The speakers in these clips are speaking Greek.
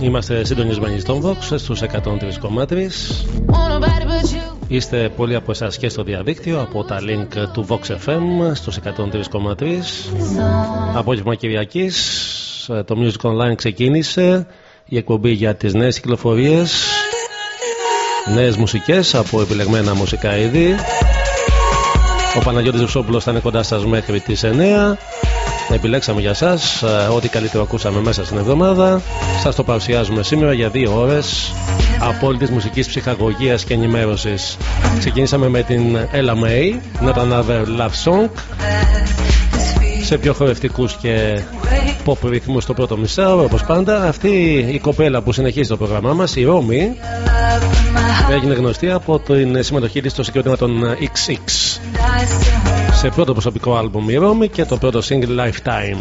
Είμαστε συντονισμένοι στον Vox στους 103,3. want nobody but you. Είστε πολλοί από εσάς και στο διαδίκτυο από τα link του Vox FM στους 103,3. Απόγευμα Κυριακής. Το Music Online ξεκίνησε. Η εκπομπή για τις νέες κυκλοφορίες Νέες μουσικές από επιλεγμένα μουσικά είδη. Ο Παναγιώτης Βουσόπουλος θα είναι κοντά σας μέχρι τις 9. Επιλέξαμε για σας ε, ό,τι καλύτερο ακούσαμε μέσα στην εβδομάδα. Σας το παρουσιάζουμε σήμερα για δύο ώρες απόλυτης μουσικής ψυχαγωγίας και ενημέρωσης. Ξεκινήσαμε με την Ella May, Not Another Love Song. Σε πιο χορευτικούς και pop ρυθμούς στο πρώτο μισάωρο όπως πάντα. Αυτή η κοπέλα που συνεχίζει το πρόγραμμά μας, η Ρώμη, έγινε γνωστή από την συμμετοχή της στο συγκρότημα των XX. Σε πρώτο προσωπικό άλμπουμ η Ρώμη και το πρώτο single Lifetime.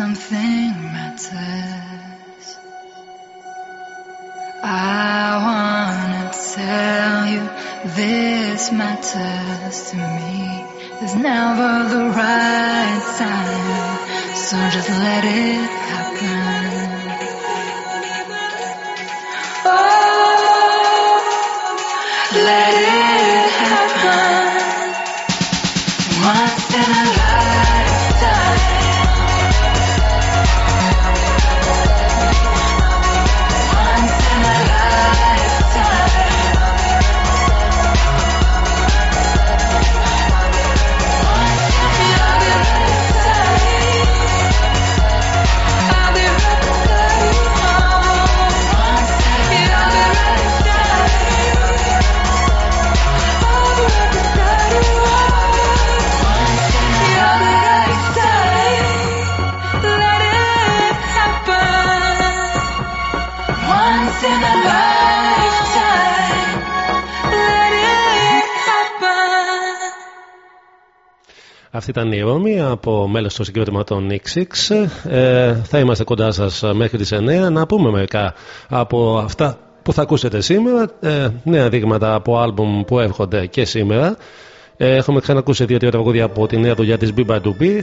Something matters. I wanna tell you this matters to me. There's never the right time, so just let it happen. Αυτή ήταν η Ρώμη από μέλος του συγκρότημα των XX. Ε, θα είμαστε κοντά σας μέχρι τις 9. Να πούμε μερικά από αυτά που θα ακούσετε σήμερα. Ε, νέα δείγματα από άλμπουμ που έρχονται και σήμερα. Ε, έχουμε ξανακούσει δύο-τρία τραγούδια από τη νέα δουλειά της Biba to Be.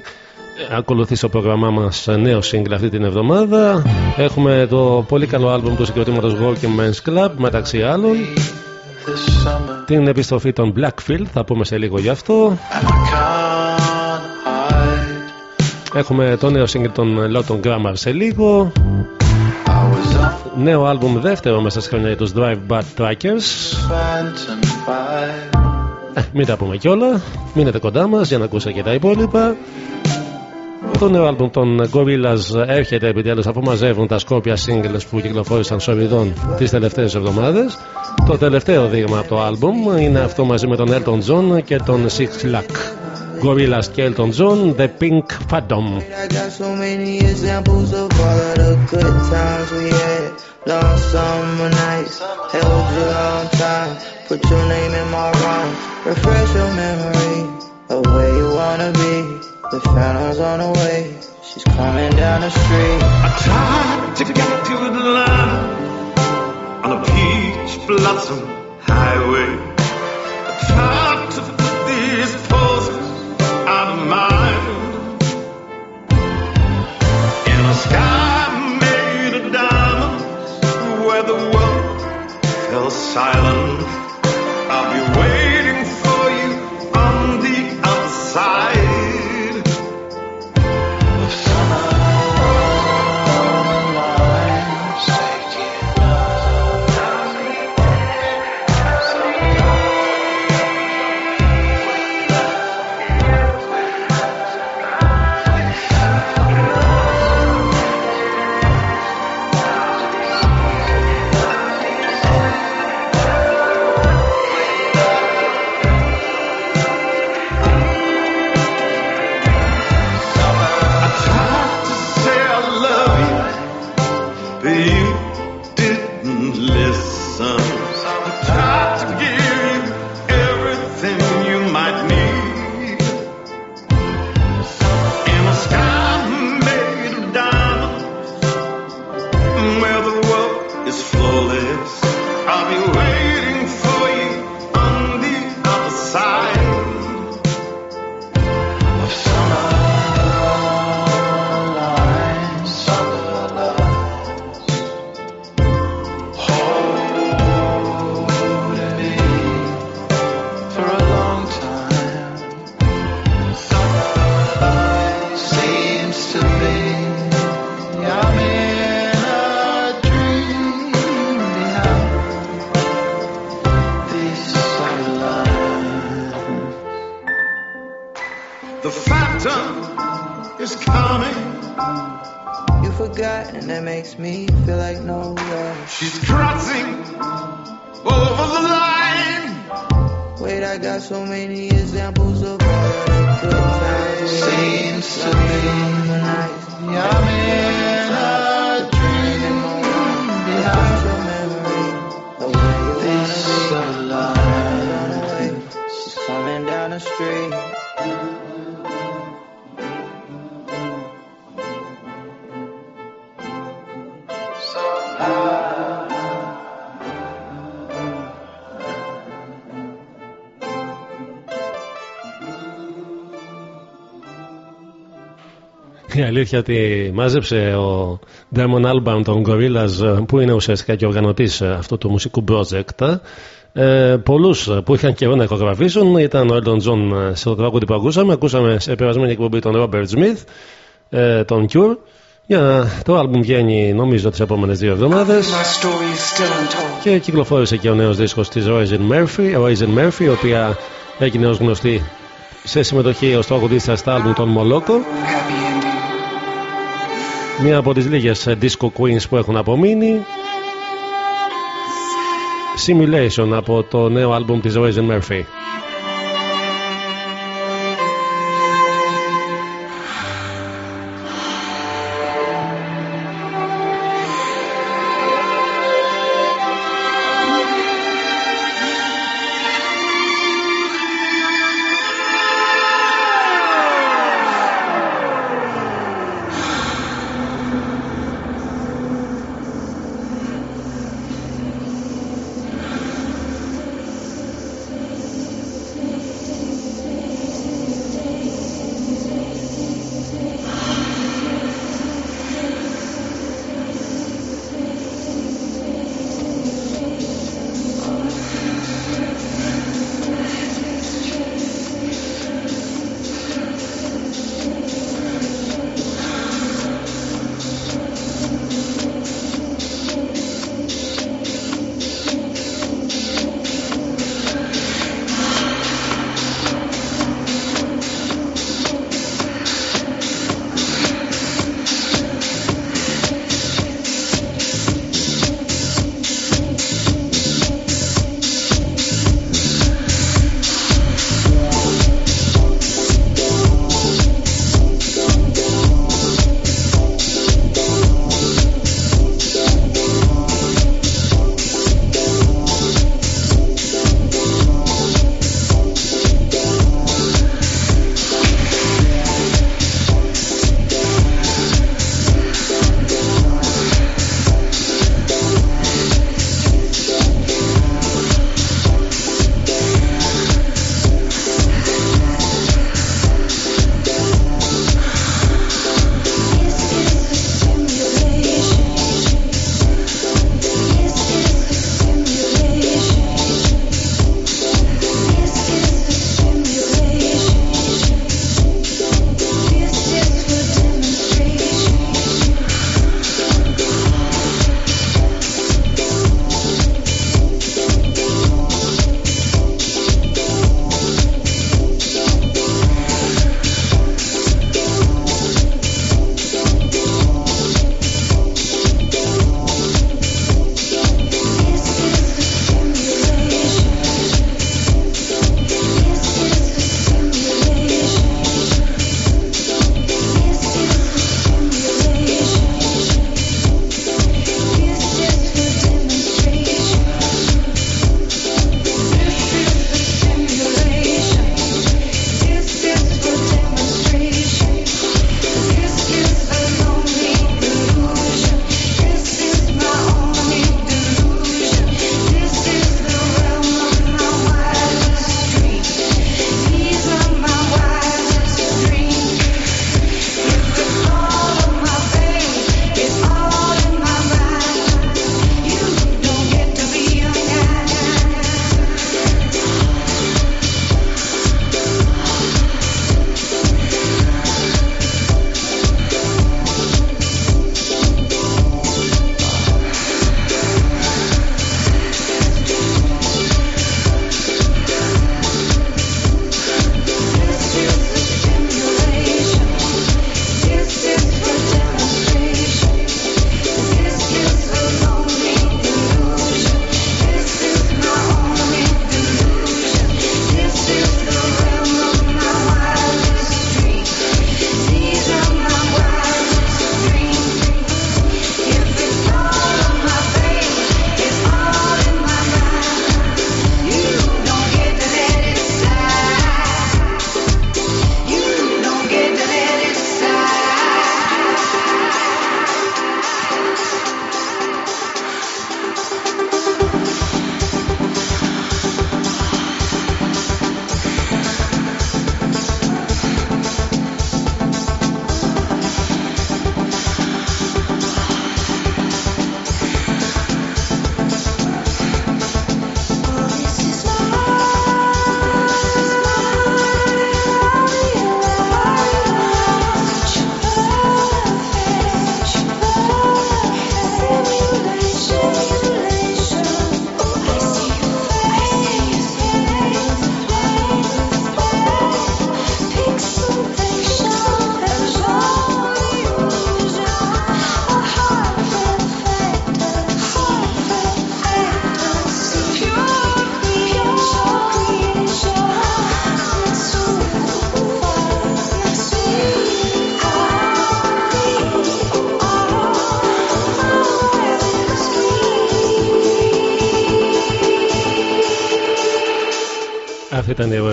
Ε, Ακολουθείς στο πρόγραμμά μας νέο σύγκλι αυτή την εβδομάδα. Έχουμε το πολύ καλό άλμπουμ του συγκροτήματος Walking Men's Club μεταξύ άλλων. Την επιστροφή των Blackfield, θα πούμε σε λίγο γι' αυτό. Έχουμε το νέο σύγκρι των Lawton Grammar σε λίγο. Νέο άλμπουμ δεύτερο μέσα στη χρονιά για τους Drive Bad Trackers. Ε, μην τα πούμε κιόλα. Μείνετε κοντά μας για να ακούσετε και τα υπόλοιπα. Το νέο άλμπουμ των Gorillaz έρχεται επιτέλους αφού μαζεύουν τα σκόπια singles που κυκλοφόρησαν σοριδών τις τελευταίες εβδομάδες. Το τελευταίο δείγμα από το άλμπουμ είναι αυτό μαζί με τον Elton John και τον Six Lack. Gorilla Skeleton Zone, The Pink Phantom. I got so many examples of all of the good times we had. Long summer nights, held you long time. Put your name in my rhyme. Refresh your memory of where you wanna be. The fountain's on the way. She's coming down the street. I tried to get to the on a peach blossom highway. I tried to put sky made of diamonds where the world fell silent. Αλήθεια ότι μάζεψε ο Diamond Albarn των Gorillaz που είναι ουσιαστικά και οργανωτής αυτού του μουσικού project ε, πολλούς που είχαν καιρό να ηχογραφήσουν. Ήταν ο Elton John σε το τραγούδι που ακούσαμε. Ακούσαμε σε περασμένη εκπομπή τον Robert Smith ε, τον Cure. Για το άλμπουμ βγαίνει νομίζω τις επόμενες δύο εβδομάδες. My story is still untold. και κυκλοφόρησε και ο νέος δίσκος της Roisin Murphy, Roisin Murphy η οποία έγινε ως γνωστή σε συμμετοχή ως τραγουδίστρια στα άλμπουμ των Moloko Happy ending. Μία από τις λίγες ε, disco queens που έχουν απομείνει. Simulation από το νέο άλμπουμ της Roisin Murphy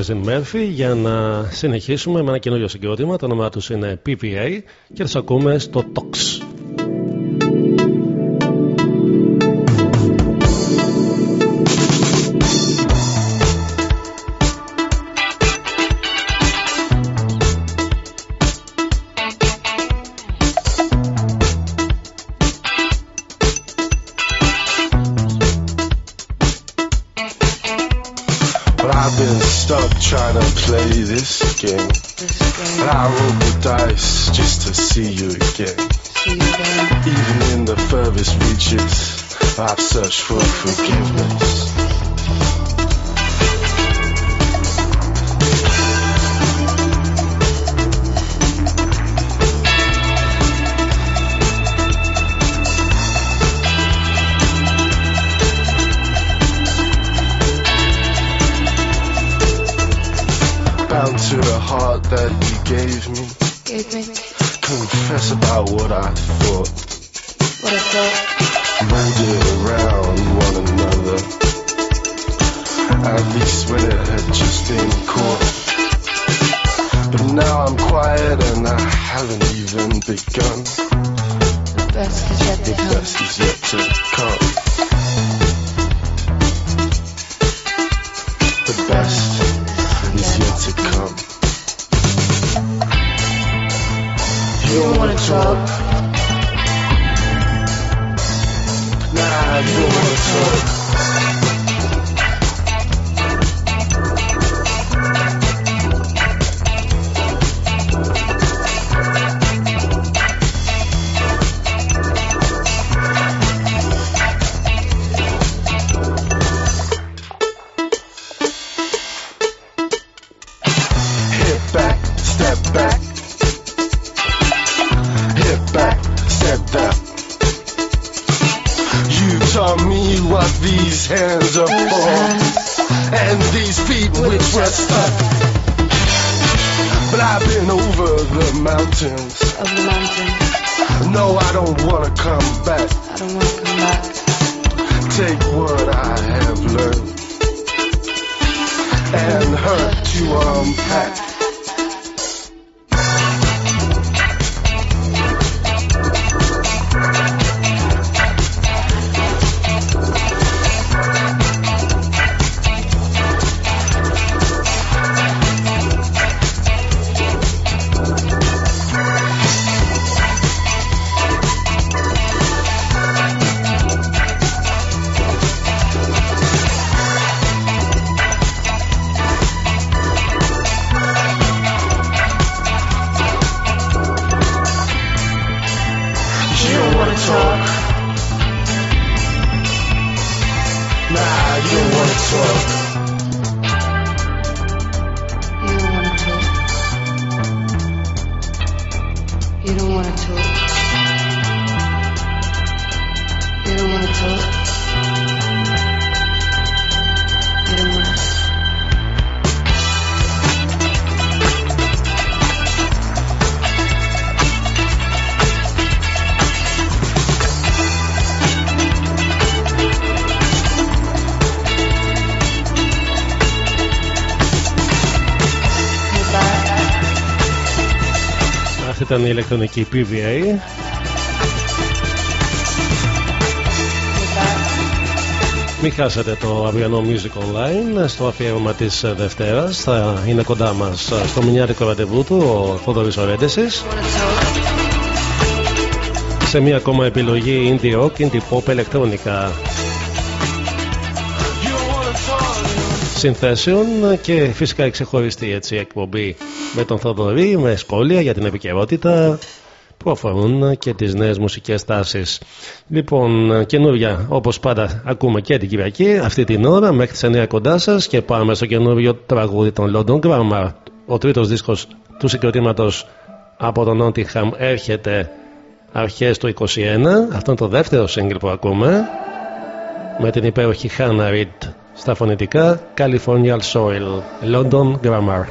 ήταν η Rosin Murphy για να συνεχίσουμε με ένα καινούριο συγκρότημα. Το όνομά τους είναι PPA και θα ακούμε στο Tox. I've search for forgiveness. Αυτή ήταν η ηλεκτρονική PVA. Hit back. Μην χάσετε το αυριανό Music Online στο αφιέρωμα της Δευτέρας. Θα είναι κοντά μας στο μηνιάτικο ραντεβού του ο Θόδωρη Ορέντεσης. You want to talk. Σε μια ακόμα επιλογή indie rock, indie pop, ηλεκτρονικά συνθέσεων και φυσικά η ξεχωριστή έτσι, εκπομπή με τον Θοδωρή, με σχόλια για την επικαιρότητα που αφορούν και τις νέες μουσικές τάσεις. Λοιπόν, καινούρια όπως πάντα ακούμε και την Κυριακή αυτή την ώρα μέχρι τις 9 κοντά σας και πάμε στο καινούριο τραγούδι των London Grammar. Ο τρίτος δίσκος του συγκροτήματος από τον Nottingham έρχεται αρχές του 21. Αυτό είναι το δεύτερο single που ακούμε με την υπέροχη Hannah Reid στα φωνητικά Californial Soil London Grammar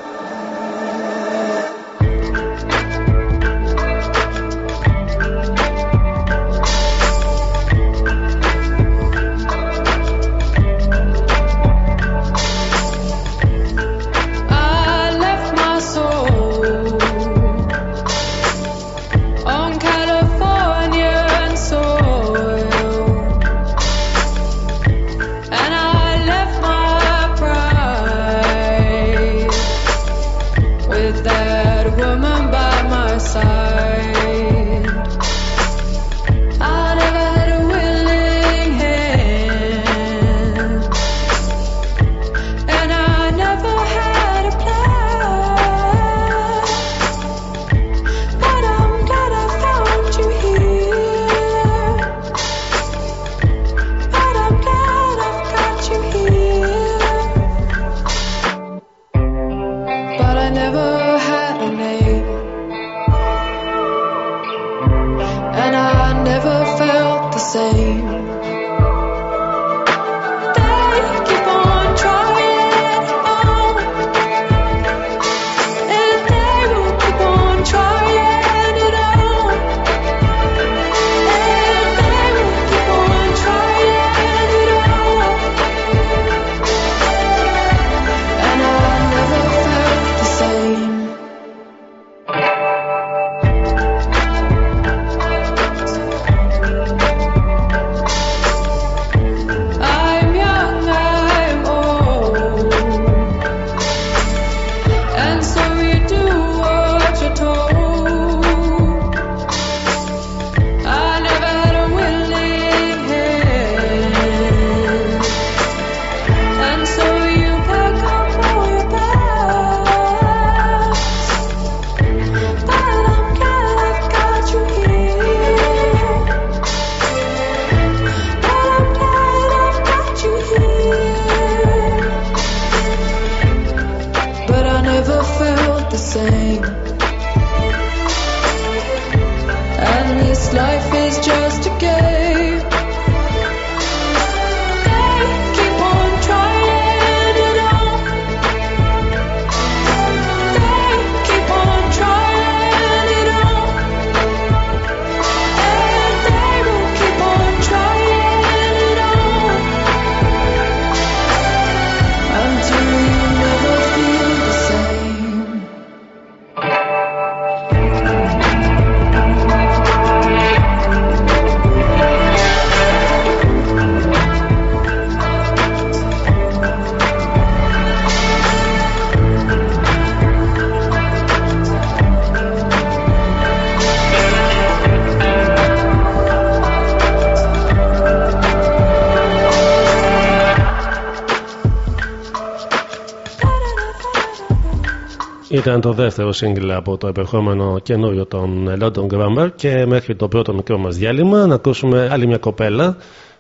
Ήταν το δεύτερο σύγκλι από το επερχόμενο καινούριο των London Grammar και μέχρι το πρώτο μικρό μας διάλειμμα να ακούσουμε άλλη μια κοπέλα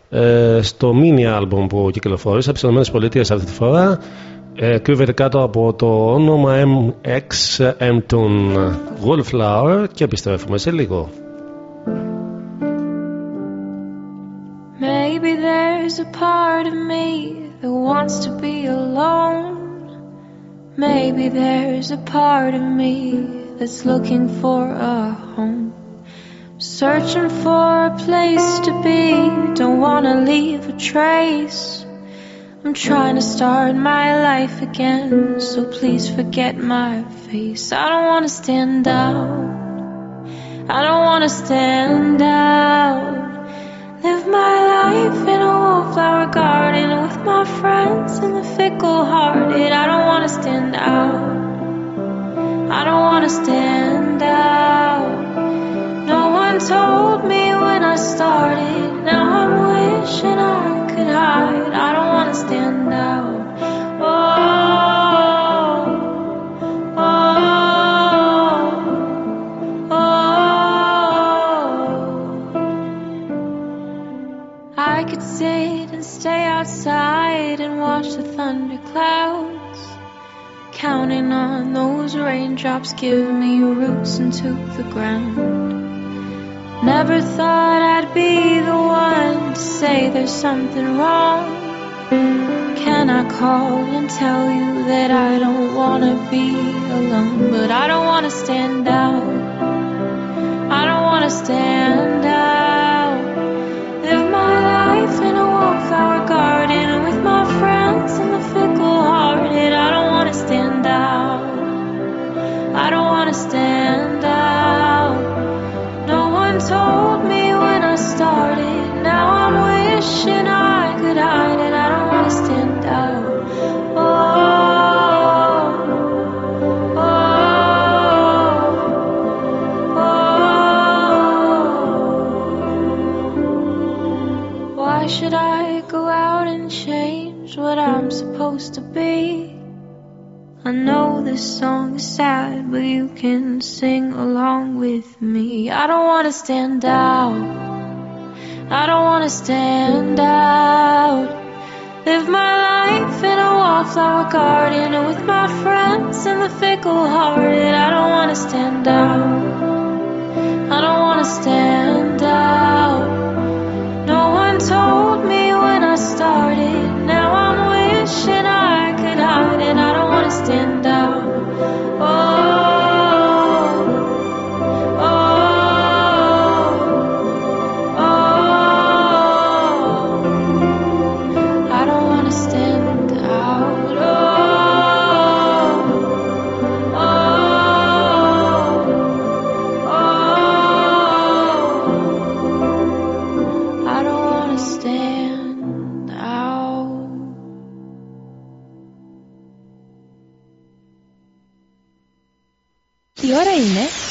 ε, στο mini album που κυκλοφόρησε από τις ΗΠΑ αυτή τη φορά ε, κρύβεται κάτω από το όνομα MX Mtun Wallflower και επιστρέφουμε σε λίγο. Maybe there's a part of me that wants to be alone. Maybe there's a part of me that's looking for a home. Searching for a place to be, don't wanna leave a trace. I'm trying to start my life again, so please forget my face. I don't wanna stand out. I don't wanna stand out. Live my life in a wallflower garden with my friends and the fickle hearted. I don't wanna stand out. I don't wanna stand out. No one told me when I started. Now I'm wishing I could hide. I don't wanna stand out. Outside and watch the thunderclouds. Counting on those raindrops give me roots into the ground. Never thought I'd be the one to say there's something wrong. Can I call and tell you that I don't wanna be alone? But I don't wanna stand out. I don't wanna stand out. Supposed to be? I know this song is sad, but you can sing along with me. I don't wanna stand out. I don't wanna stand out. Live my life in a wallflower garden with my friends and the fickle hearted. I don't wanna stand out. I don't wanna stand out.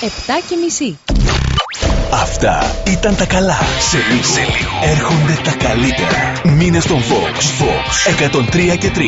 7.30. Αυτά ήταν τα καλά. Σε λίγο, σε λίγο. έρχονται τα καλύτερα. Μείνε στον Fox Fox, 103 και 3.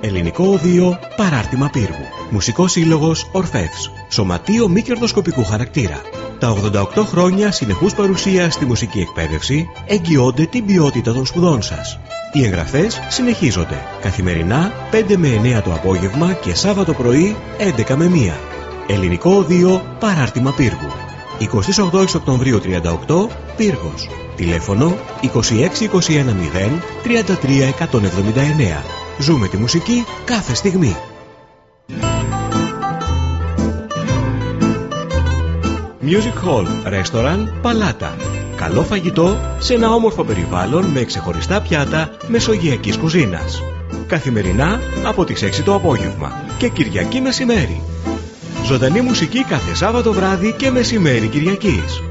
Ελληνικό Οδείο Παράρτημα Πύργου. Μουσικός Σύλλογος Ορφεύς. Σωματείο μη κερδοσκοπικού χαρακτήρα. Τα 88 χρόνια συνεχούς παρουσία στη μουσική εκπαίδευση εγγυώνται την ποιότητα των σπουδών σας. Οι εγγραφές συνεχίζονται καθημερινά 5 με 9 το απόγευμα και Σάββατο πρωί 11 με 1. Ελληνικό Οδείο Παράρτημα Πύργου. 28 Οκτωβρίου 38 Πύργος. Τηλέφωνο 26210 33179. Ζούμε τη μουσική κάθε στιγμή. Music Hall, Restaurant, Παλάτα. Καλό φαγητό σε ένα όμορφο περιβάλλον με ξεχωριστά πιάτα μεσογειακής κουζίνας. Καθημερινά από τις 6 το απόγευμα και Κυριακή μεσημέρι. Ζωντανή μουσική κάθε Σάββατο βράδυ και μεσημέρι Κυριακής.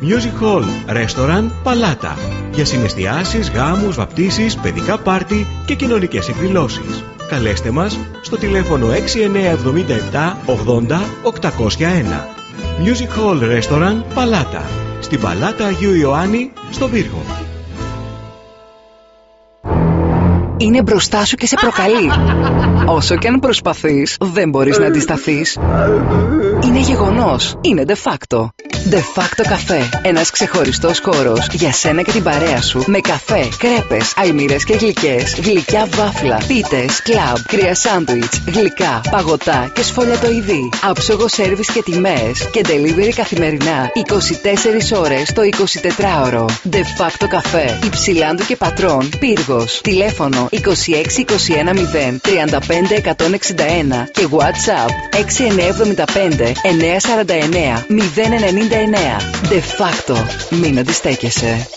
Music Hall, Restaurant, Παλάτα. Για συναισθιάσεις, γάμους, βαπτίσεις, παιδικά πάρτι και κοινωνικές εκδηλώσεις. Καλέστε μας στο τηλέφωνο 6977 80 801. Music Hall Restaurant Παλάτα. Στην Παλάτα Αγίου Ιωάννη, στο Βίργο. Είναι μπροστά σου και σε προκαλεί. Όσο και αν προσπαθείς, δεν μπορείς να αντισταθείς. Είναι γεγονός. Είναι de facto. De facto καφέ. Ένας ξεχωριστός χώρος για σένα και την παρέα σου με καφέ, κρέπες, αλμύρες και γλυκές, γλυκιά βάφλα, πίτες, κλαμπ, κρύα σάντουιτς, γλυκά, παγωτά και σφολιατοειδή. Άψογο σέρβις και τιμές και delivery καθημερινά 24 ώρες το 24ωρο. De facto καφέ. Υψηλάντου και πατρών. Πύργος. Τηλέφωνο 26 21 0 35 161 και WhatsApp 6975 949 099. De facto. Μην αντιστέκεσαι.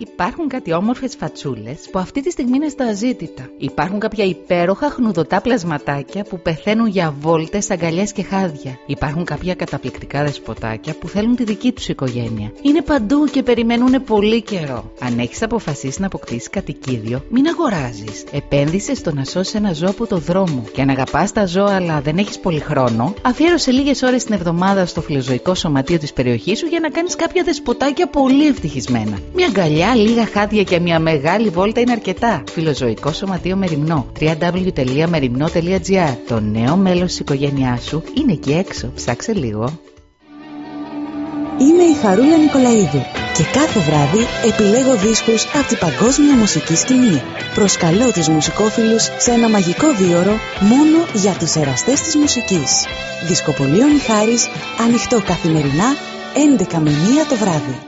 Υπάρχουν κάτι όμορφες φατσούλες που αυτή τη στιγμή είναι στα αζήτητα. Υπάρχουν κάποια υπέροχα χνουδωτά πλασματάκια που πεθαίνουν για βόλτες, αγκαλιές και χάδια. Υπάρχουν κάποια καταπληκτικά δεσποτάκια που θέλουν τη δική τους οικογένεια. Είναι παντού και περιμένουν πολύ καιρό. Αν έχεις αποφασίσει να αποκτήσεις κατοικίδιο, μην αγοράζεις. Επένδυσες στο να σώσεις ένα ζώο από το δρόμο. Και αν αγαπάς τα ζώα αλλά δεν έχεις πολύ χρόνο, αφιέρωσε λίγες ώρες την εβδομάδα στο φιλοζωικό σωματείο της περιοχής σου για να κάνεις κάποια δεσποτάκια πολύ ευτυχισμένα. Μια αγκαλιά λίγα χάδια και μια μεγάλη βόλτα είναι αρκετά. Φιλοζωικό Σωματείο Μεριμνό. www.merimno.gr Το νέο μέλος της οικογένειάς σου είναι εκεί έξω. Ψάξε λίγο. Είμαι η Χαρούλα Νικολαίδου και κάθε βράδυ επιλέγω δίσκους από την παγκόσμια μουσική σκηνή. Προσκαλώ τους μουσικόφιλους σε ένα μαγικό δίωρο μόνο για τους εραστές της μουσικής. Δισκοπολείο Μιχάρης, ανοιχτό καθημερινά 11 με 1 το βράδυ.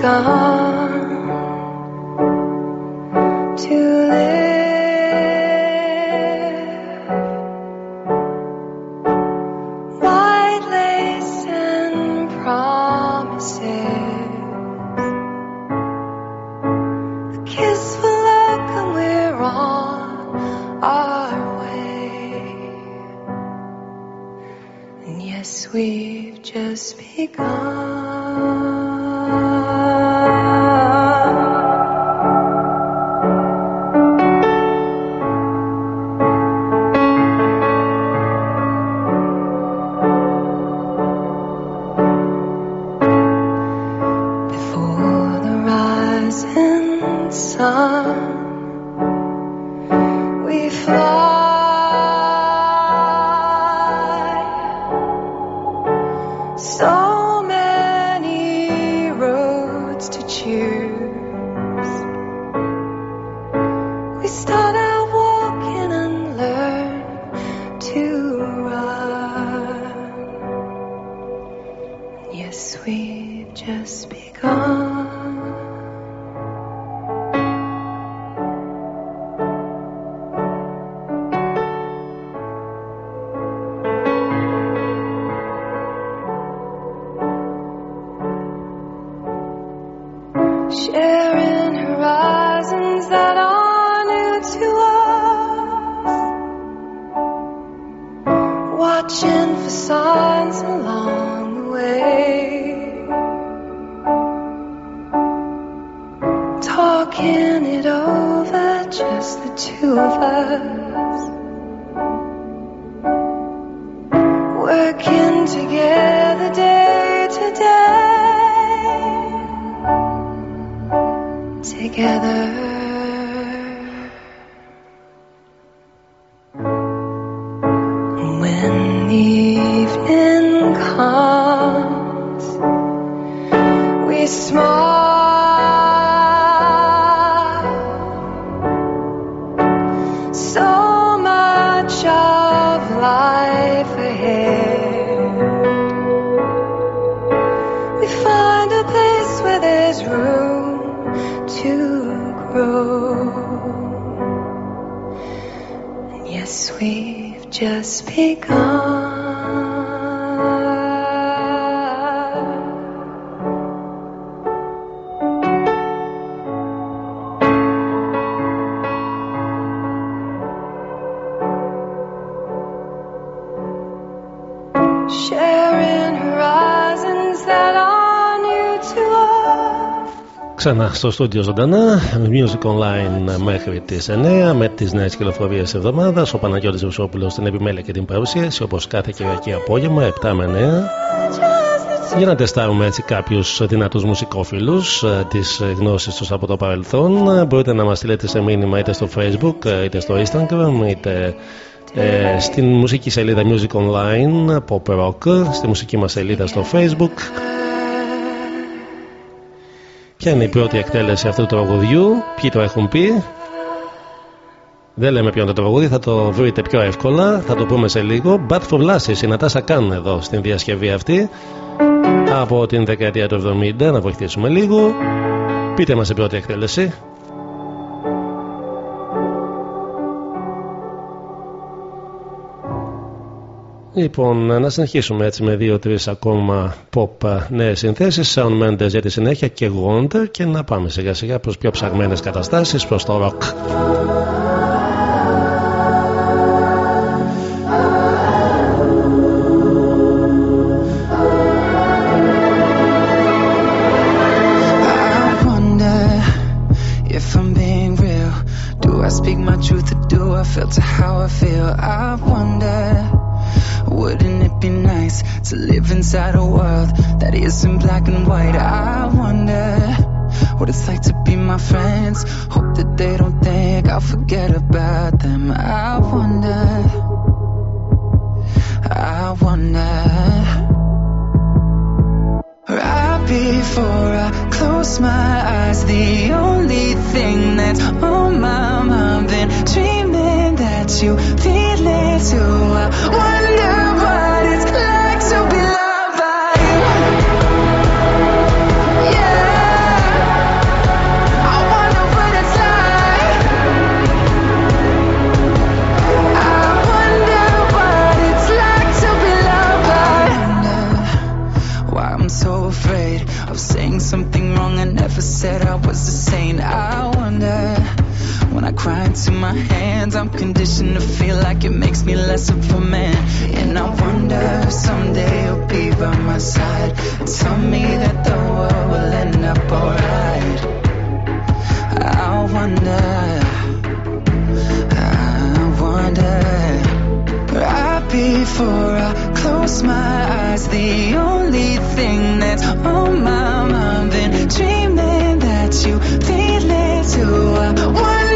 gone. Ξανά στο στούντιο ζωντανά, Music Online μέχρι τις 9 με τις νέες κυκλοφορίες της εβδομάδας. Ο Παναγιώτης Βουσόπουλος στην επιμέλεια και την παρουσίαση όπως κάθε Κυριακή απόγευμα 7 με 9. Για να τεστάρουμε έτσι κάποιους δυνατούς μουσικόφιλους, τις γνώσεις τους από το παρελθόν. Μπορείτε να μας στείλετε σε μήνυμα είτε στο Facebook είτε στο Instagram είτε ε, στην μουσική σελίδα Music Online Pop Rock, στη μουσική μας σελίδα στο Facebook. Ποια είναι η πρώτη εκτέλεση αυτού του τραγουδιού, ποιοι το έχουν πει; Δεν λέμε ποιο είναι το τραγούδι, θα το βρείτε πιο εύκολα, θα το πούμε σε λίγο. Bad for Lasses, η Νατάσα Καν εδώ στην διασκευή αυτή από την δεκαετία του 70, να βοηθήσουμε λίγο. Πείτε μας η πρώτη εκτέλεση. Λοιπόν, να συνεχίσουμε έτσι με δύο-τρεις ακόμα pop νέες συνθέσεις. Sound Mendes για τη συνέχεια και Wonder και να πάμε σιγά σιγά προς πιο ψαγμένες καταστάσεις, προς το rock. I wonder if I'm being real. Do I speak my truth or do I filter how I feel? I wonder, wouldn't it be nice to live inside a world that isn't black and white? I wonder what it's like to be my friends. Hope that they don't think I'll forget about them. I wonder, I wonder. Right before I close my eyes, the only thing that's on my mind that you. I wonder what it's like to be loved by you. Yeah, I wonder what it's like. I wonder what it's like to be loved by. Why I'm so afraid of saying something wrong I never said I was a saint. I wonder I cry into my hands, I'm conditioned to feel like it makes me less of a man. And I wonder if someday you'll be by my side tell me that the world will end up alright. I wonder, I wonder. Right before I close my eyes, the only thing that's on my mind been dreaming that you feel it too.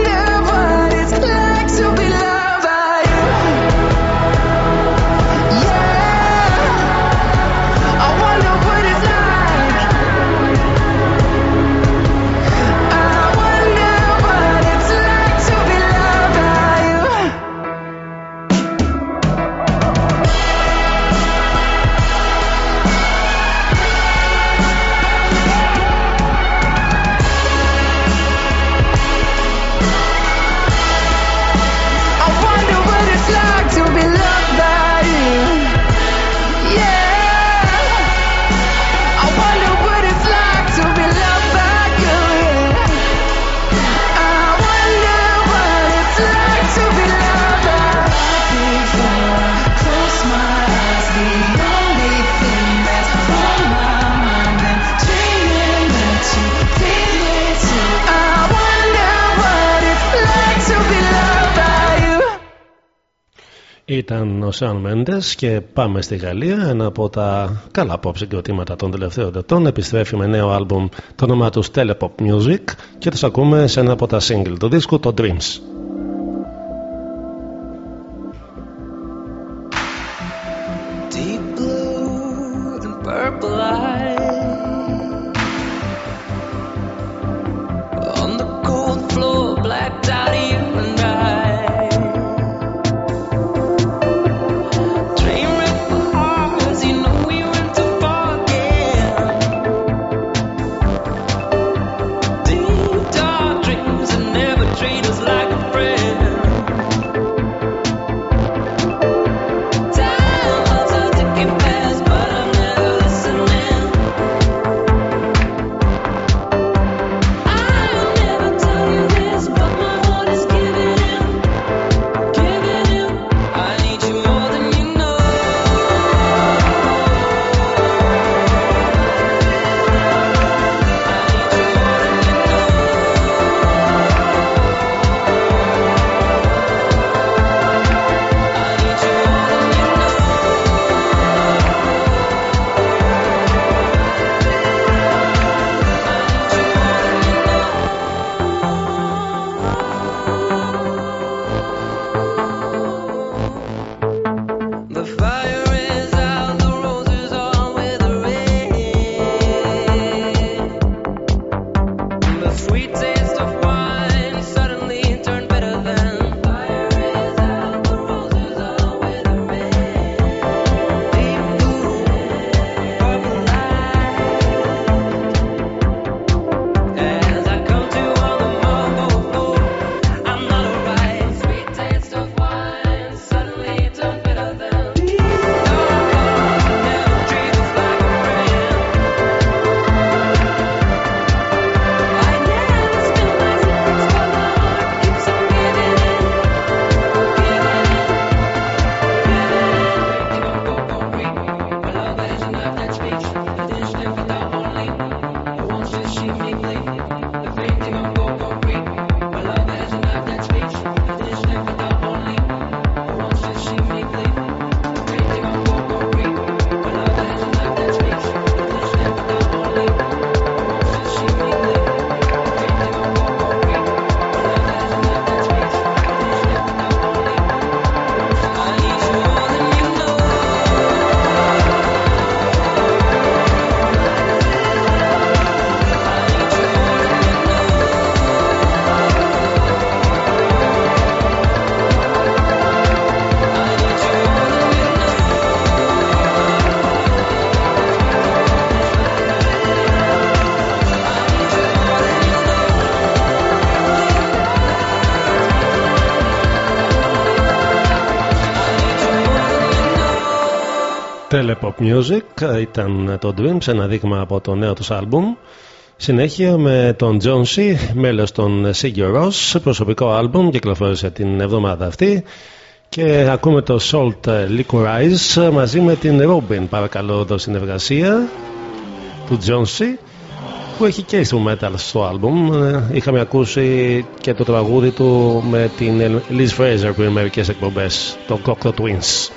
Ήταν ο Σαν Μέντες και πάμε στη Γαλλία. Ένα από τα καλά pop συγκροτήματα των τελευταίων ετών. Επιστρέφει με νέο άλμπουμ το όνομα τους Telepop Music και τους ακούμε σε ένα από τα single του δίσκου, το Dreams. Telepop Music ήταν το Dreams, ένα δείγμα από το νέο τους άλμπουμ. Συνέχεια με τον John C, μέλος των Sigur Rós, προσωπικό άλμπουμ, κυκλοφόρησε την εβδομάδα αυτή. Και ακούμε το Salt Licorice μαζί με την Robin, παρακαλώ εδώ στην εργασία του John C που έχει και instrumental στο άλμπουμ. Ε, Είχαμε ακούσει και το τραγούδι του με την Liz Fraser πριν μερικές εκπομπές, το Cocteau Twins.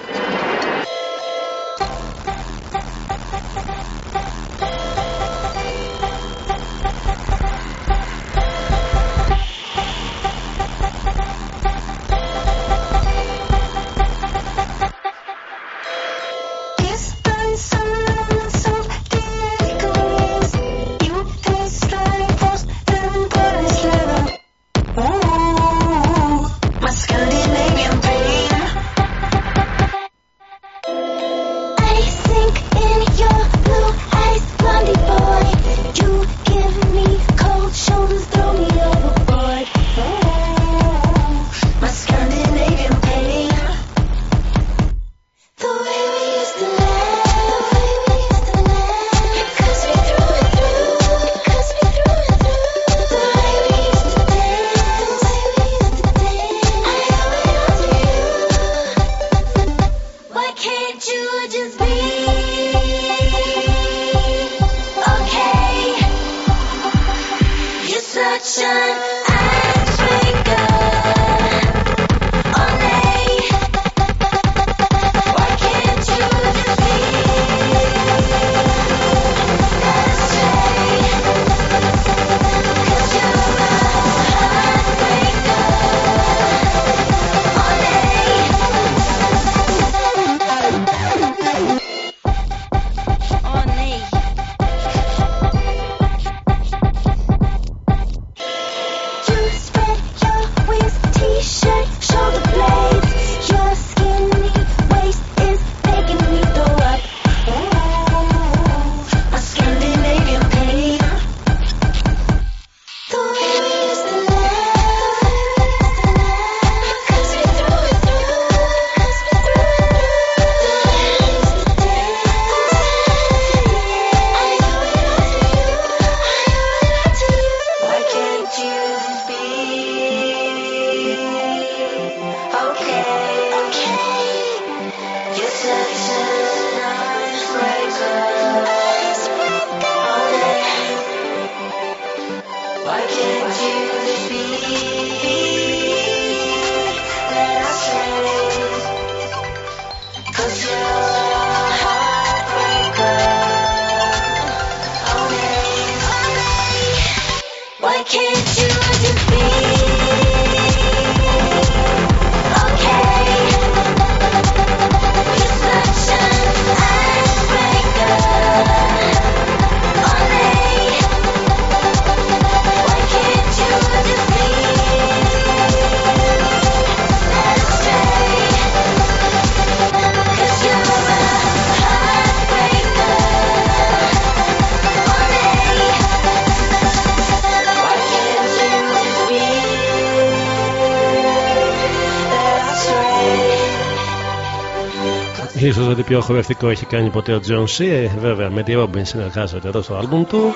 πιο χορευτικό έχει κάνει ποτέ ο Jónsi. Ε, βέβαια, με τη Robyn συνεργάζεται εδώ στο άλμπουμ του.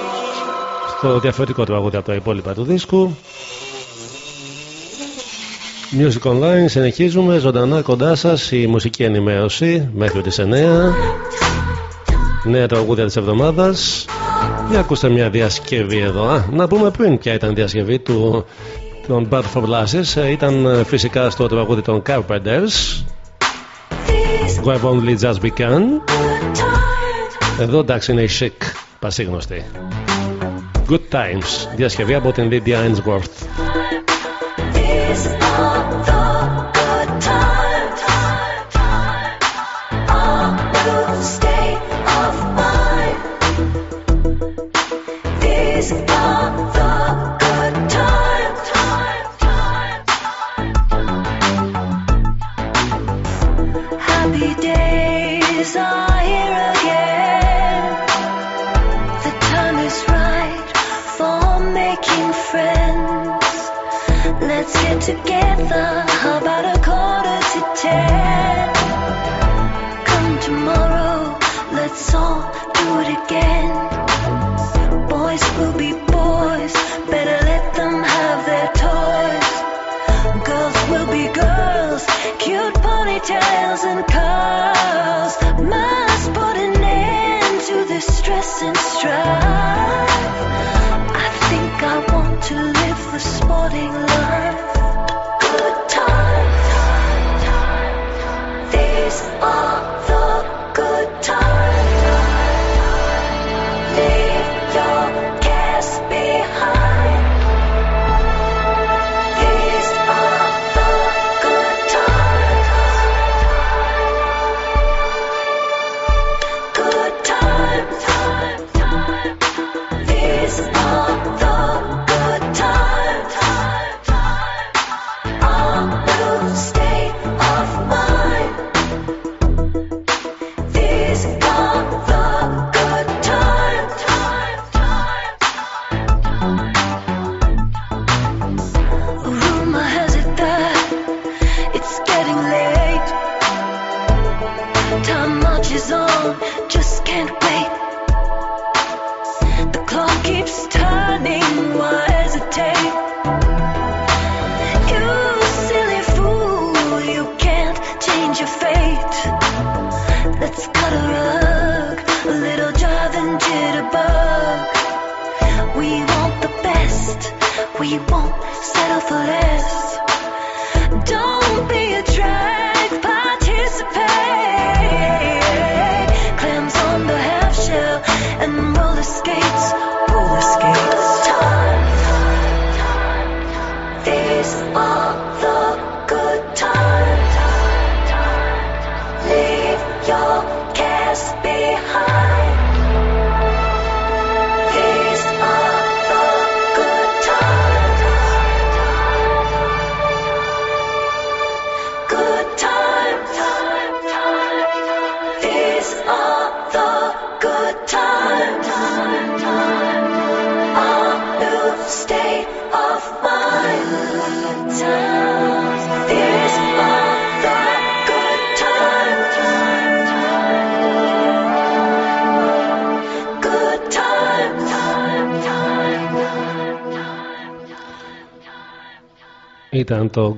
Στο διαφορετικό τραγούδι από τα υπόλοιπα του δίσκου. Music Online, συνεχίζουμε ζωντανά κοντά σας η μουσική ενημέρωση μέχρι τις 9. Νέα τραγούδια της εβδομάδας. Για ακούστε μια διασκευή εδώ. Α, να πούμε πριν ποια ήταν η διασκευή του των Bat for Lashes. Ε, ήταν ε, φυσικά στο τραγούδι των Carpenters Wave Only Just Began. Εδώ εντάξει είναι η Chic, πασίγνωστη. Good Times, διασκευή από την Lydia Ainsworth.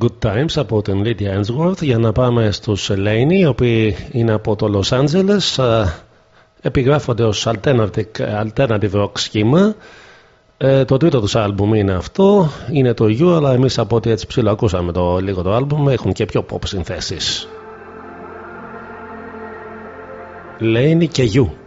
Good Times από την Lydia Ainsworth για να πάμε στους Laney οι οποίοι είναι από το Los Angeles. Επιγράφονται ως alternative, alternative rock σχήμα. Ε, το τρίτο τους άλμπουμ είναι αυτό είναι το You αλλά εμείς από ό,τι έτσι ψηλό ακούσαμε το, λίγο το άλμπουμ έχουν και πιο pop συνθέσεις. Laney και You.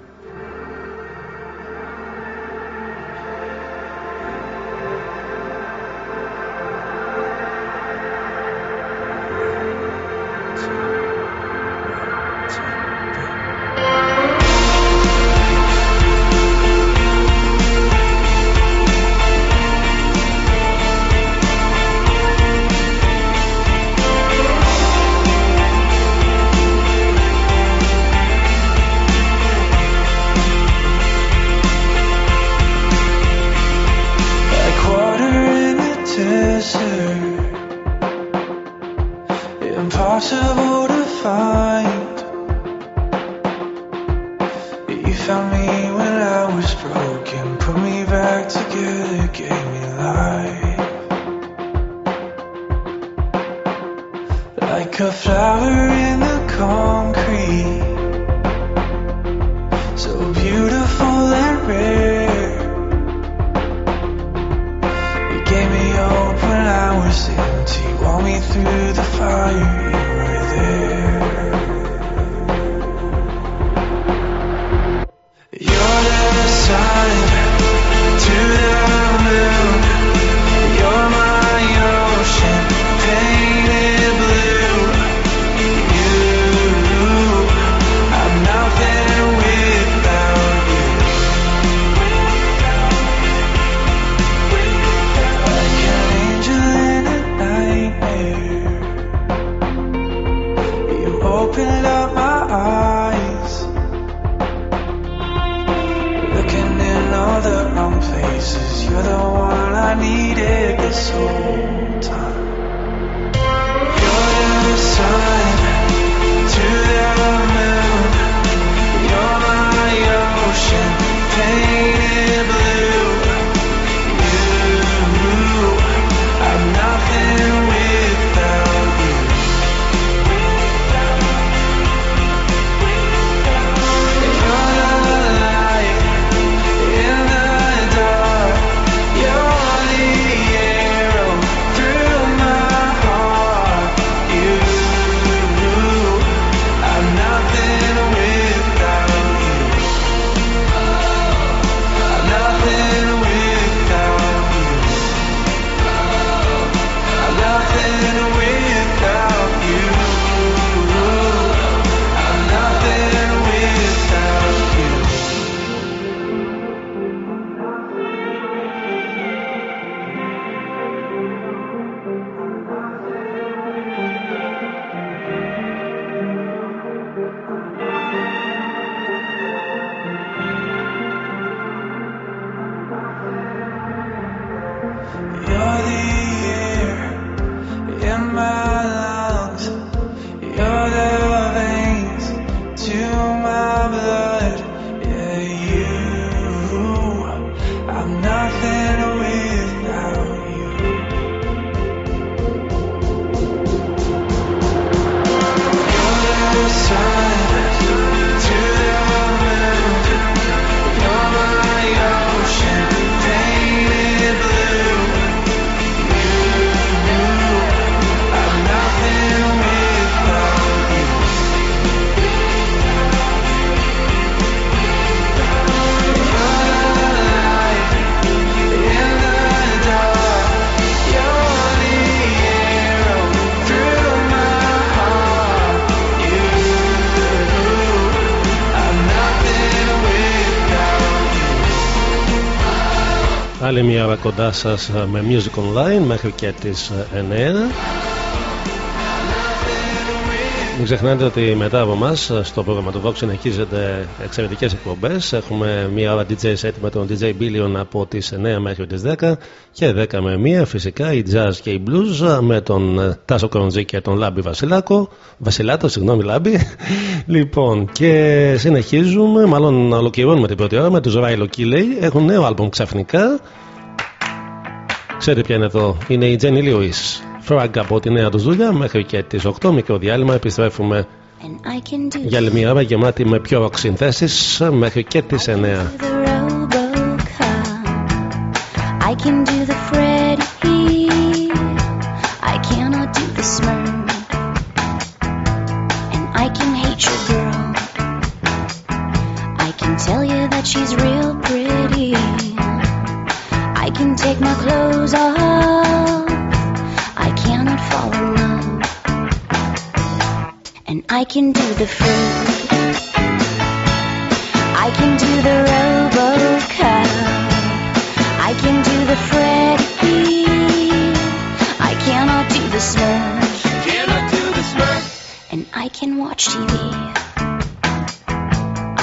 Ώρα κοντά σας με Music Online μέχρι και τις 9. Μην ξεχνάτε ότι μετά από εμάς στο πρόγραμμα του Vox συνεχίζονται εξαιρετικές εκπομπές. Έχουμε μία ώρα DJ set με τον DJ Billion από τις 9 μέχρι τις 10 και 10 με 1 φυσικά η jazz και η blues με τον ε, Τάσο Κροντζή και τον Λάμπη Βασιλάκο. Βασιλάτο, συγγνώμη Λάμπη. λοιπόν, και συνεχίζουμε, μάλλον ολοκληρώνουμε την πρώτη ώρα με τους Ράιλο Κίλεϊ. Έχουν νέο άλμπομ ξαφνικά. Ξέρετε ποια είναι εδώ, είναι η Jenny Lewis. Frag από τη νέα τους δουλειά μέχρι και τις 8 μικρό διάλειμμα. Επιστρέφουμε I can do για άλλη μια ώρα γεμάτη με πιο rock συνθέσεις μέχρι και τις 9. I can do the fruit. I can do the robocop. I can do the Freddy. I cannot do the smirk. Cannot do the smirk. And I can watch TV.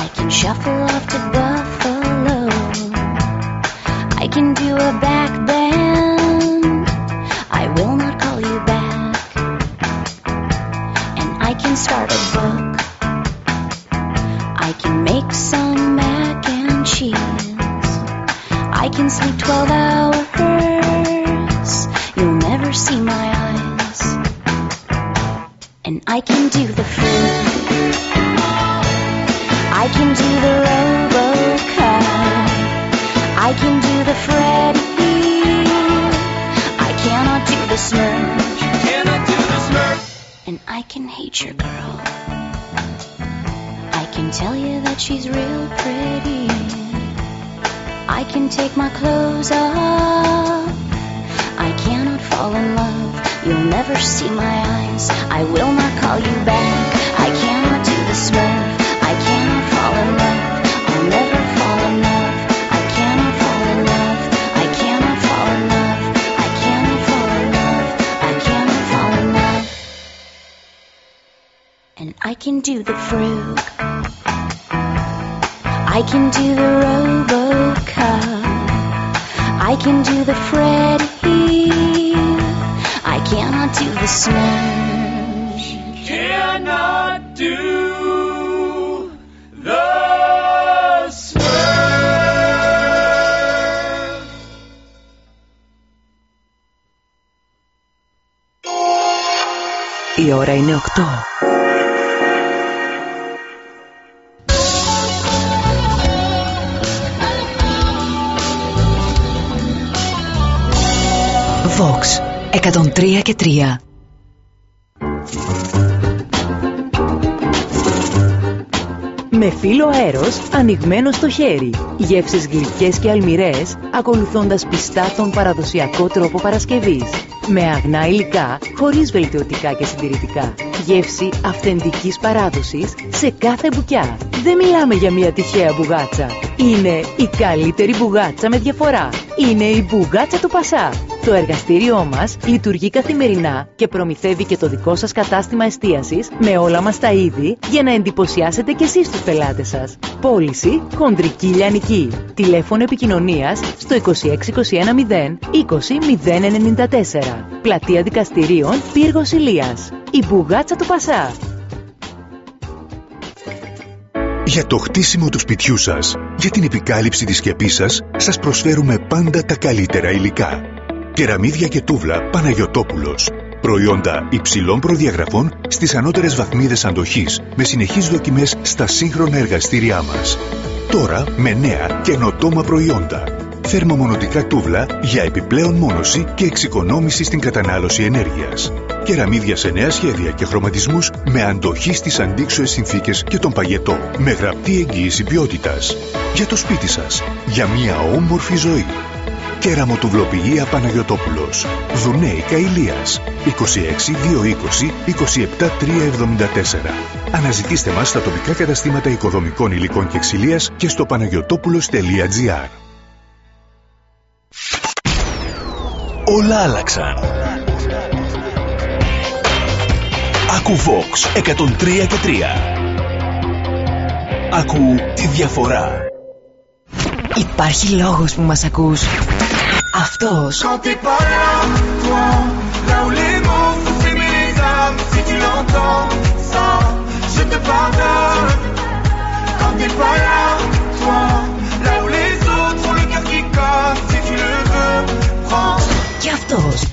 I can shuffle off to Buffalo. I can do a back Vox 103 και 3 Με φύλλο αέρος ανοιγμένο στο χέρι. Γεύσεις γλυκές και αλμυρές, ακολουθώντας πιστά τον παραδοσιακό τρόπο παρασκευής. Με αγνά υλικά, χωρίς βελτιωτικά και συντηρητικά. Γεύση αυθεντικής παράδοσης σε κάθε μπουκιά. Δεν μιλάμε για μια τυχαία μπουγάτσα. Είναι η καλύτερη μπουγάτσα με διαφορά. Είναι η μπουγάτσα του Πασά. Το εργαστήριό μας λειτουργεί καθημερινά και προμηθεύει και το δικό σας κατάστημα εστίασης με όλα μας τα είδη για να εντυπωσιάσετε και εσείς τους πελάτες σας. Πώληση χοντρική λιανική. Τηλέφωνο επικοινωνίας στο 26210 20094. Πλατεία Δικαστηρίων Πύργος Ηλίας. Η μπουγάτσα του Πασά. Για το χτίσιμο του σπιτιού σας, για την επικάλυψη της σκεπής σας, σας προσφέρουμε πάντα τα καλύτερα υλικά. Κεραμίδια και τούβλα Παναγιωτόπουλος. Προϊόντα υψηλών προδιαγραφών στις ανώτερες βαθμίδες αντοχής, με συνεχείς δοκιμές στα σύγχρονα εργαστήριά μας. Τώρα με νέα καινοτόμα προϊόντα. Θερμομονωτικά τούβλα για επιπλέον μόνωση και εξοικονόμηση στην κατανάλωση ενέργειας. Κεραμίδια σε νέα σχέδια και χρωματισμούς με αντοχή στις αντίξωες συνθήκες και τον παγετό. Με γραπτή εγγύηση ποιότητας. Για το σπίτι σας. Για μια όμορφη ζωή. Κεραμοτουβλοποιία Παναγιωτόπουλος. Δουνέικα Ηλίας. 26 220 27 374. Αναζητήστε μας στα τοπικά καταστήματα οικοδομικών υλικών και ξυλίας και στο παναγιωτόπουλος.gr. Όλα άλλαξαν. Ακού Vox 103 και 3. Ακού τη διαφορά. Υπάρχει λόγος που μας ακούς. Αυτός. Και αυτός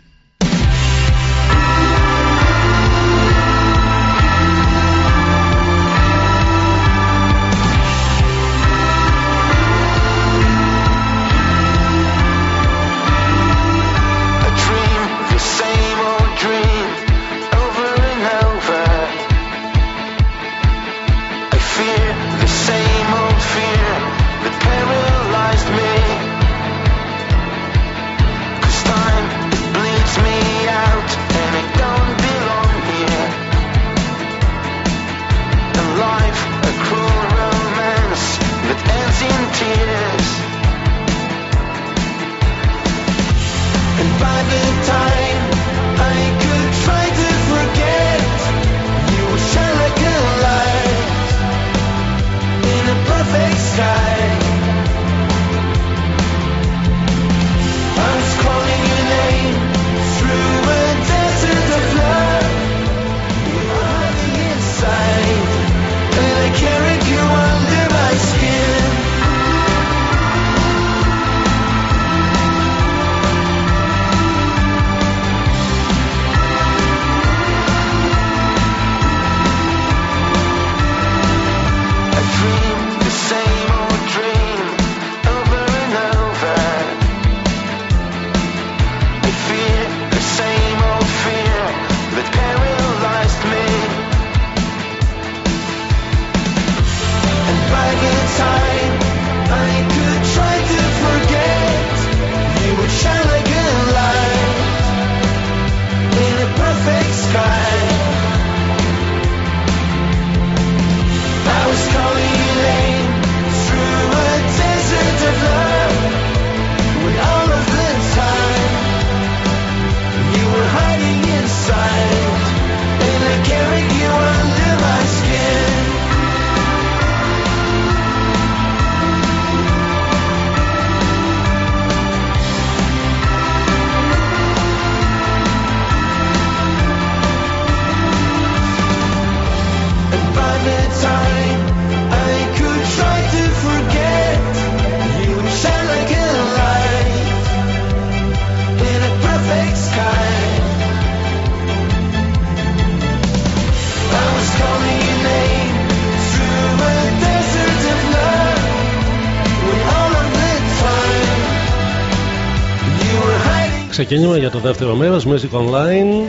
Ξεκίνημα για το δεύτερο μέρος Music Online.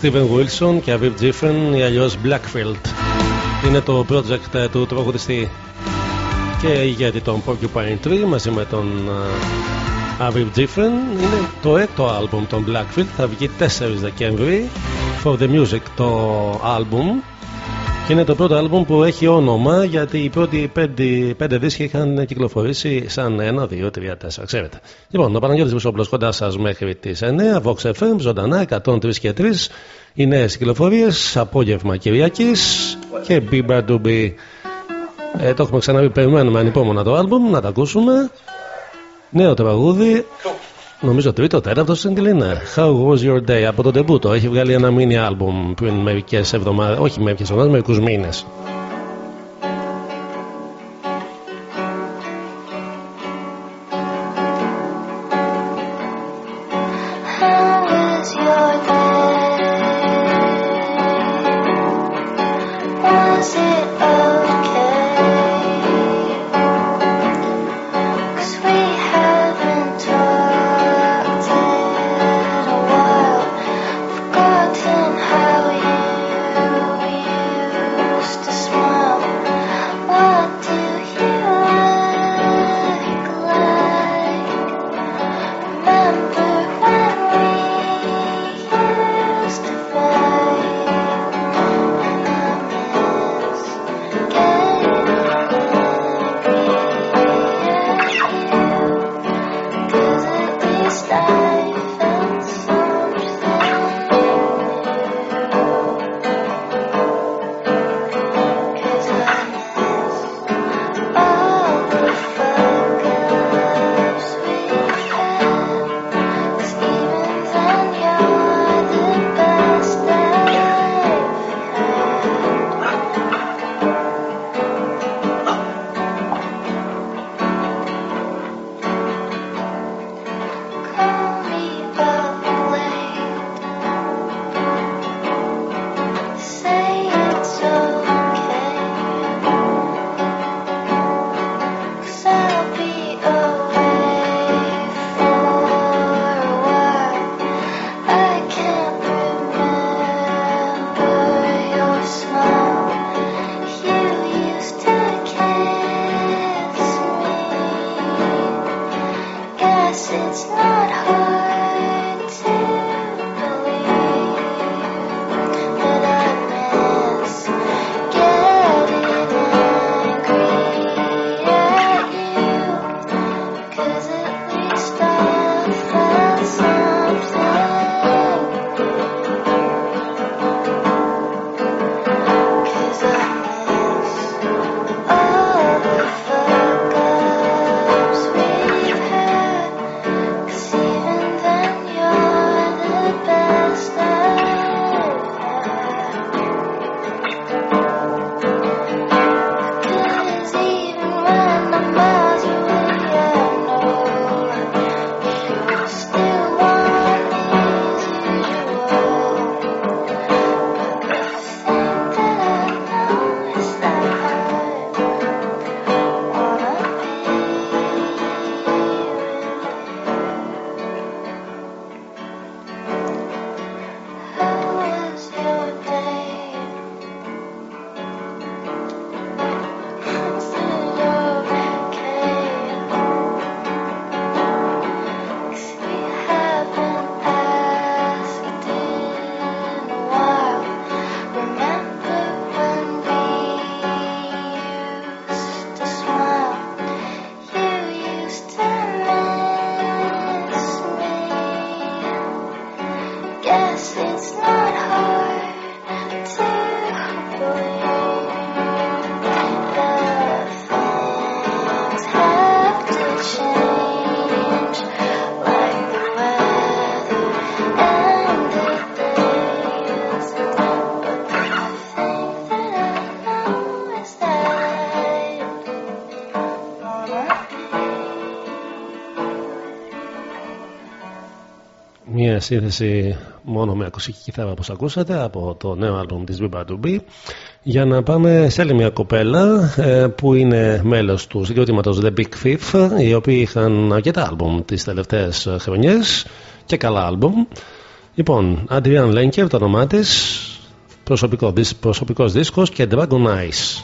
Steven Wilson και Aviv Giffen ή αλλιώς Blackfield. Είναι το project ε, του τραγουδιστή. Και ηγέτη των Porcupine Tree μαζί με τον ε, Aviv Giffen είναι το έκτο άλμπουμ των Blackfield. Θα βγει 4 Δεκέμβρη. For the Music το άλμπουμ. και είναι το πρώτο άλμπουμ που έχει όνομα γιατί οι πρώτοι πέντε, πέντε δίσκοι είχαν κυκλοφορήσει σαν 1, 2, 3, 4. Ξέρετε. Λοιπόν, ο Παναγιώτης Βουσόπουλος κοντά σας μέχρι τις 9, Vox FM, ζωντανά 103 και 3. Οι νέες κυκλοφορίες, απόγευμα Κυριακής και Biba Doobie. Ε, το έχουμε ξαναπεί, περιμένουμε ανυπόμονα το άλμπουμ, να τα ακούσουμε. Νέο τραγούδι, νομίζω τρίτο, τέταρτο single είναι. How was your day; Από το τεμπούτο. Έχει βγάλει ένα mini album πριν μερικές εβδομάδε, όχι μερικές εβδομάδες, μερικούς μήνες. Μια σύνθεση μόνο με ακουστική κιθάρα όπως ακούσατε από το νέο άλμπουμ της Biba to Be για να πάμε σε άλλη μια κοπέλα ε, που είναι μέλος του συγκρότηματος The Big Fifth οι οποίοι είχαν αρκετά άλμπουμ τις τελευταίες χρονιές και καλά άλμπουμ. Λοιπόν Adrian Lenker το όνομά της προσωπικό, προσωπικός δίσκος και Dragon Eyes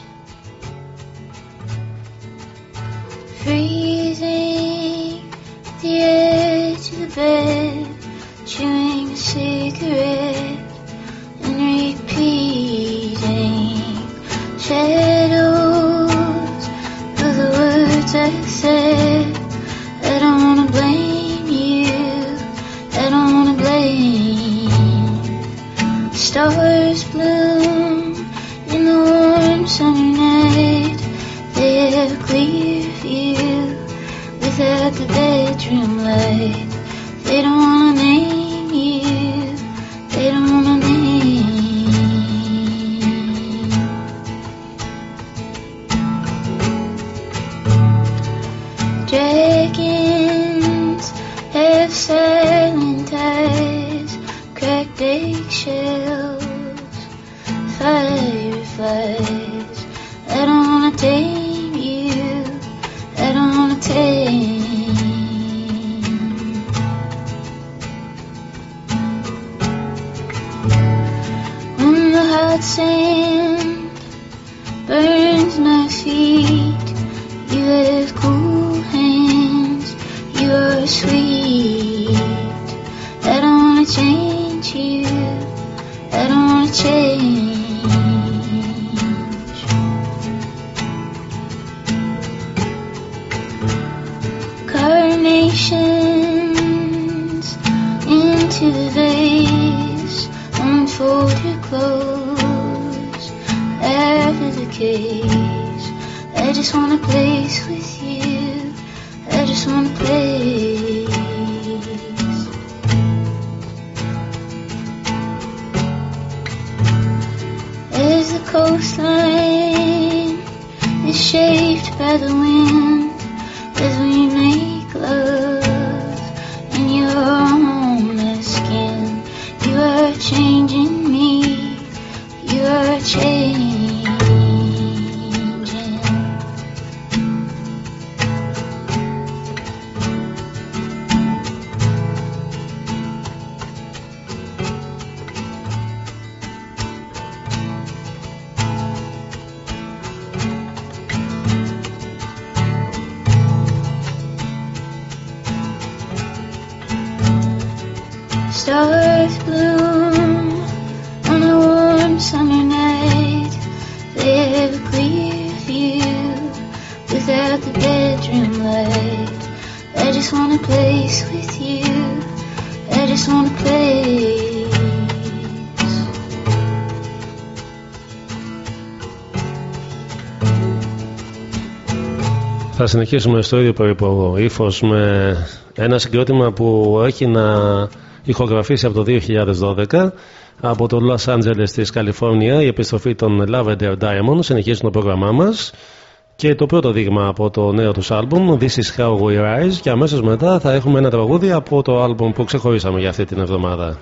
συνεχίσουμε στο ίδιο περίπου ύφος με ένα συγκρότημα που έχει να ηχογραφήσει από το 2012 από το Los Angeles της Καλιφόρνια η επιστροφή των Lavender Diamond συνεχίζουν το πρόγραμμά μας. Και το πρώτο δείγμα από το νέο τους άλμπουμ This is how we rise και αμέσως μετά θα έχουμε ένα τραγούδι από το άλμπουμ που ξεχωρίσαμε για αυτή την εβδομάδα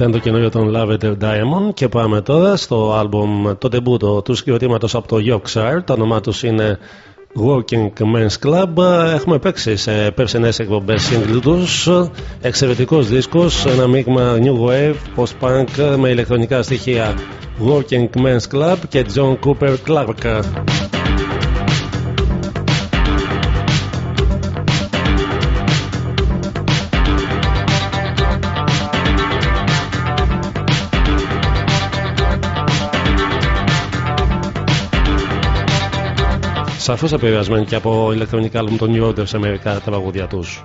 Ήταν το καινούριο των Lavender Diamond και πάμε τώρα στο άλμπομ, το τεμπούτο του συγκροτήματος από το Yorkshire. Το όνομά τους είναι Working Men's Club. Έχουμε παίξει σε περσινές εκπομπές single τους. Εξαιρετικός δίσκος, ένα μείγμα New Wave, Post-Punk με ηλεκτρονικά στοιχεία. Working Men's Club και John Cooper Clark. Σαφώς επηρεασμένοι και από ηλεκτρονικά άλμπουμ των New Order σε μερικά τραγούδια τους.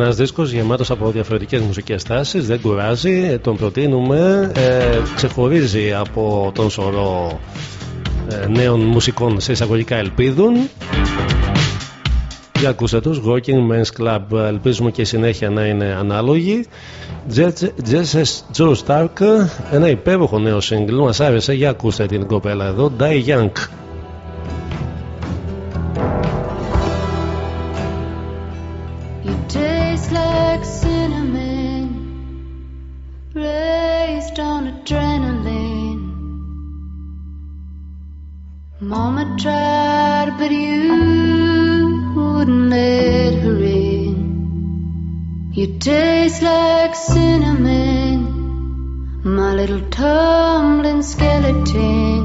Ένας δίσκος γεμάτος από διαφορετικές μουσικές τάσεις, δεν κουράζει, ε, τον προτείνουμε. Ε, ξεχωρίζει από τον σωρό ε, νέων μουσικών σε εισαγωγικά ελπίδων. Για ακούστε τους, Working Men's Club, ελπίζουμε και η συνέχεια να είναι ανάλογη. Jess Joe Stark, ένα υπέροχο νέο σύγκλι, μας άρεσε, για ακούστε την κοπέλα εδώ, Die Young. Little tumbling skeleton.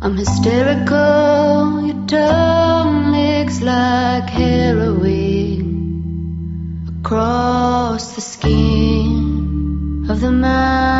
I'm hysterical, your tongue licks like heroin across the skin of the man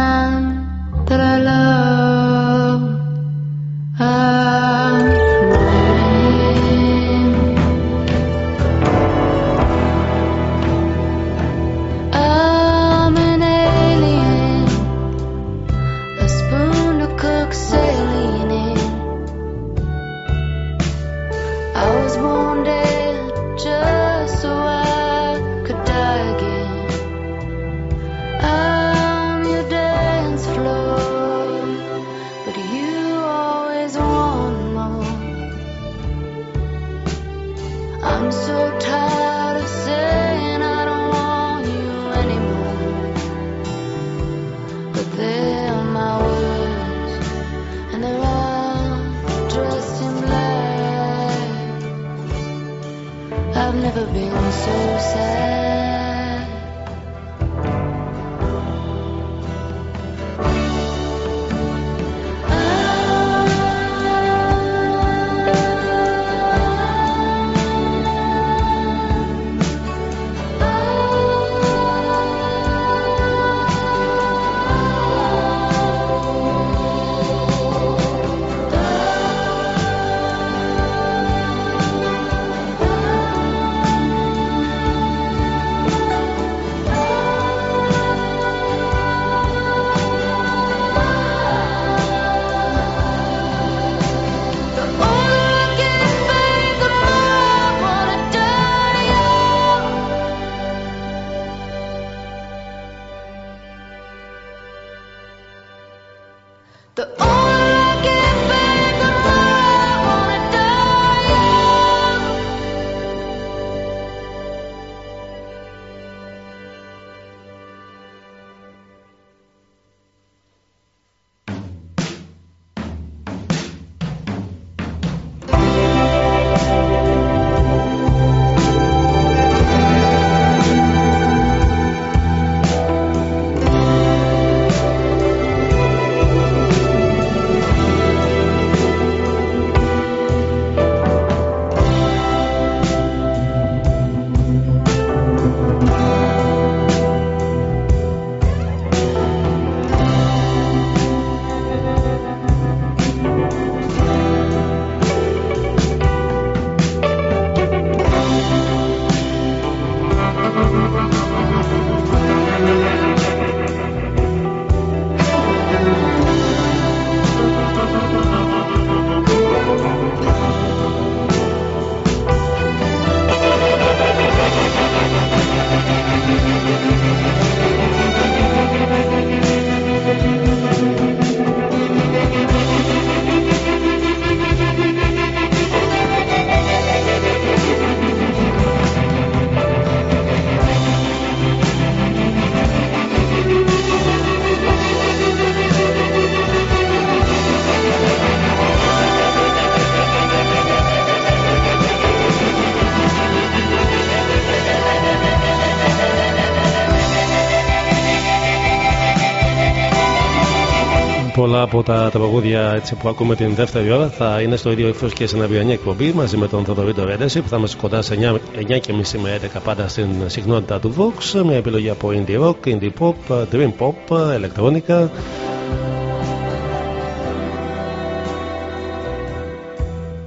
πολλά από τα τραγούδια έτσι, που ακούμε την δεύτερη ώρα θα είναι στο ίδιο ύφος και στην αυριανή εκπομπή μαζί με τον Θεοδωρήτο Ρέντεση που θα είμαστε κοντά σε 9, 9.30 με 11 πάντα στην συχνότητα του Vox. Μια επιλογή από indie rock, indie pop, dream pop, ηλεκτρόνικα.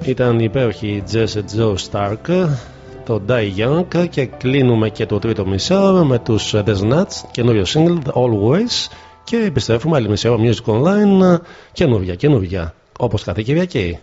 Ήταν υπέροχη η Jess Joe Stark το Die Young και κλείνουμε και το τρίτο μισάωρο με τους The Nuts καινούριο single Always και επιστρέφουμε άλλη μισή ώρα Music Online καινούργια, καινούργια όπως κάθε Κυριακή.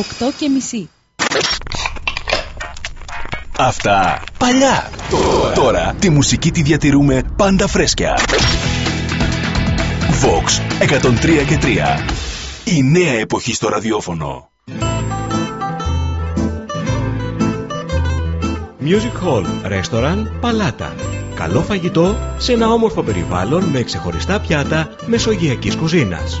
8 και μισή. Αυτά παλιά. Τώρα. Τη μουσική τη διατηρούμε πάντα φρέσκια. Vox 103 και 3. Η νέα εποχή στο ραδιόφωνο. Music Hall, Restaurant, Παλάτα. Καλό φαγητό σε ένα όμορφο περιβάλλον με ξεχωριστά πιάτα μεσογειακής κουζίνας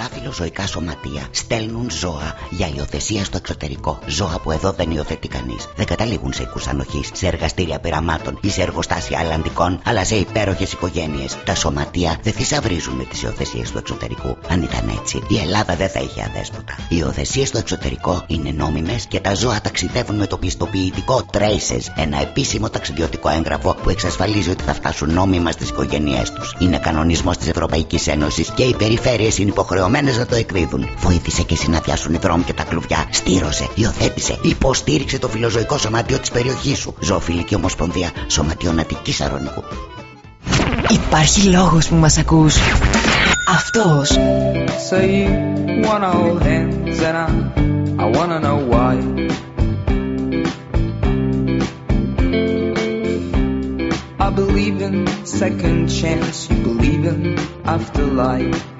πολλά φιλοζωικά σωματεία στέλνουν ζώα για υιοθεσία στο εξωτερικό. Ζώα που εδώ δεν υιοθετεί κανείς. Δεν καταλήγουν σε οίκους ανοχής, σε εργαστήρια πειραμάτων ή σε εργοστάσια αλλαντικών, αλλά σε υπέροχες οικογένειες. Τα σωματεία δεν θησαυρίζουν με τις υιοθεσίες του εξωτερικού. Αν ήταν έτσι, η Ελλάδα δεν θα είχε αδέσποτα. Οι υιοθεσίες στο εξωτερικό είναι νόμιμες και τα ζώα ταξιδεύουν με το πιστοποιητικό Traces, ένα επίσημο ταξιδιωτικό έγγραφο που εξασφαλίζει ότι θα φτάσουν νόμιμα στις οικογένειές τους. Είναι κανονισμός της Ευρωπαϊκής Ένωσης και οι περιφέρειες είναι υποχρεωμένες να το εκδίδουν. Βοήθησε και εσύ να διάσουν οι δρόμοι και τα κλουβιά. Στήρωσε, υιοθέτησε, υποστήριξε το φιλοζωικό σωματείο της περιοχής σου. Ζωοφιλική Ομοσπονδία Σωματείων Αττική Αρωνικού. Υπάρχει λόγος που μας ακούς. Αυτός. So you wanna hold hands and I, I wanna know why. I believe in second chance, you believe in afterlife.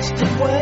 wasted away.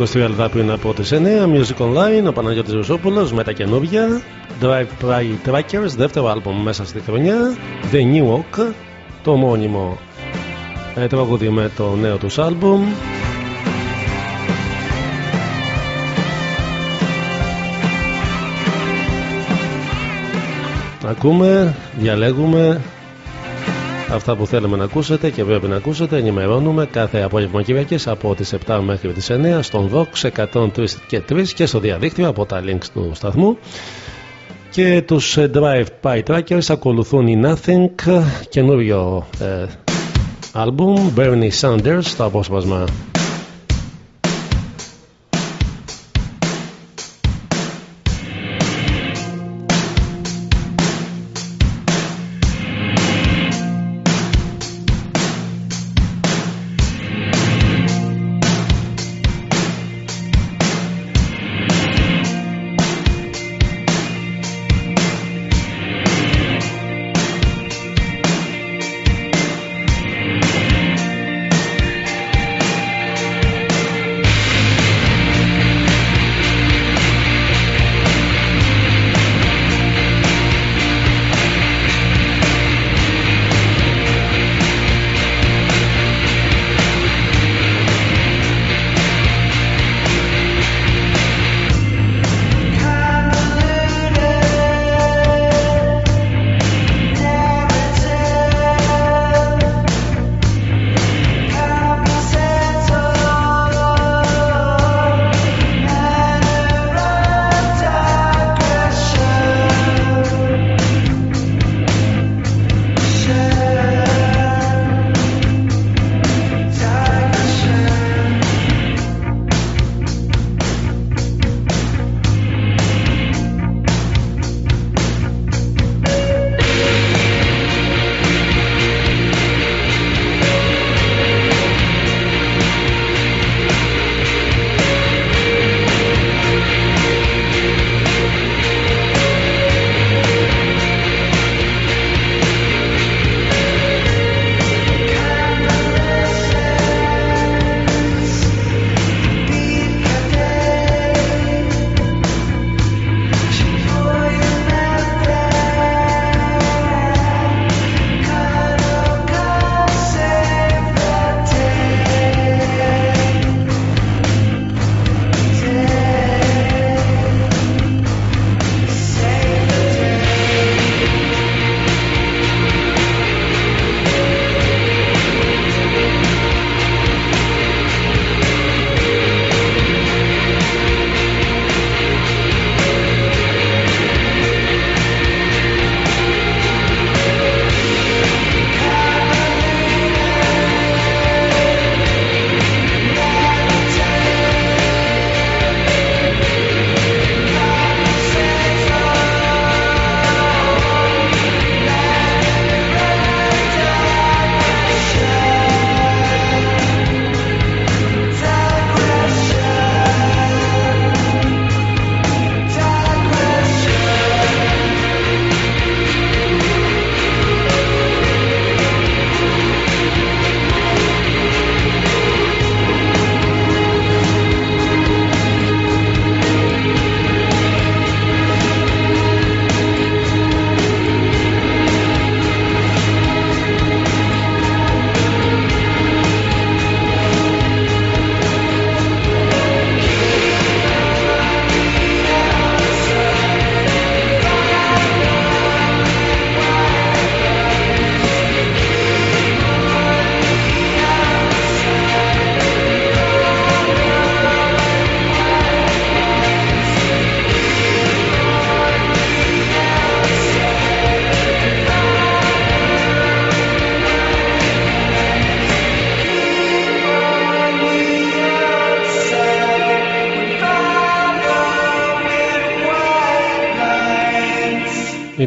23 λεπτά πριν από τις 9 Music Online, ο Παναγιώτης Ρουσόπουλος με τα καινούργια Drive By Trackers, δεύτερο άλμπομ μέσα στη χρονιά The New Walk, το μόνιμο ε, τραγούδι με το νέο τους άλμπομ Ακούμε, διαλέγουμε αυτά που θέλουμε να ακούσετε και πρέπει να ακούσετε. Ενημερώνουμε κάθε απόγευμα Κυριακής από τις 7 μέχρι τις 9 στον Vox 103 και 3 και στο διαδίκτυο από τα links του σταθμού. Και τους Drive By Trackers ακολουθούν οι Nothing, καινούριο ε, album Bernie Sanders, το απόσπασμα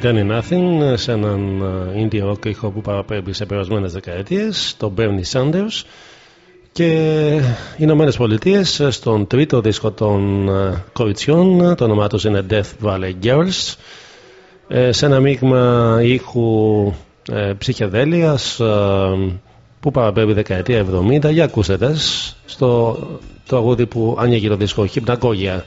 Ήταν η Nothing σε έναν ε, indie rock ήχο που παραπέμπει σε περασμένες δεκαετίες, το Bernie Sanders. Και οι Ηνωμένες Πολιτείες στον τρίτο δίσκο των ε, κοριτσιών, το όνομά τους είναι Death Valley Girls, ε, σε ένα μείγμα ήχου ψυχεδέλειας που παραπέμπει δεκαετία 70. Για ακούσετε στο το αγούδι που άνοιγε το δίσκο Hypnagogia.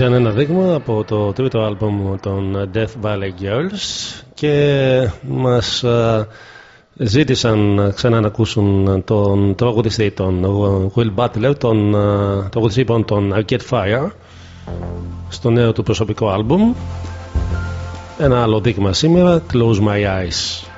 Ήταν ένα δείγμα από το τρίτο άλμπομ των Death Valley Girls και μας ζήτησαν ξανά να ακούσουν τον τραγουδιστή τον Will Butler τον τραγουδιστή των Arcade Fire στο νέο του προσωπικό άλμπουμ Ένα άλλο δείγμα σήμερα, Close My Eyes.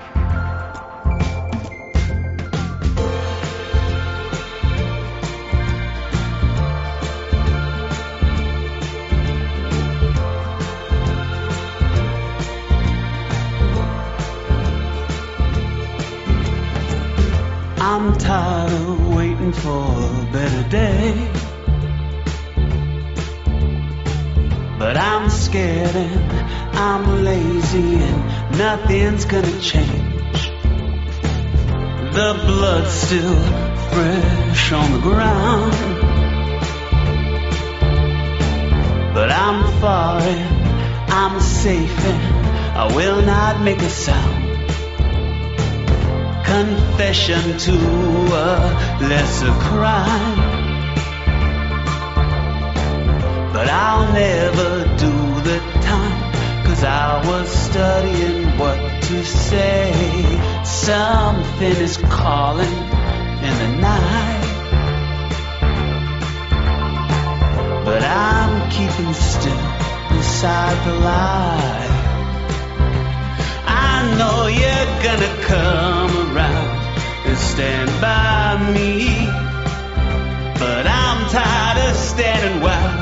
Scared and I'm lazy and nothing's gonna change. The blood's still fresh on the ground. But I'm far and I'm safe and I will not make a sound confession to a lesser crime. But I'll never do the time, cause I was studying what to say. Something is calling in the night. But I'm keeping still beside the light. I know you're gonna come around and stand by me. But I'm tired of standing while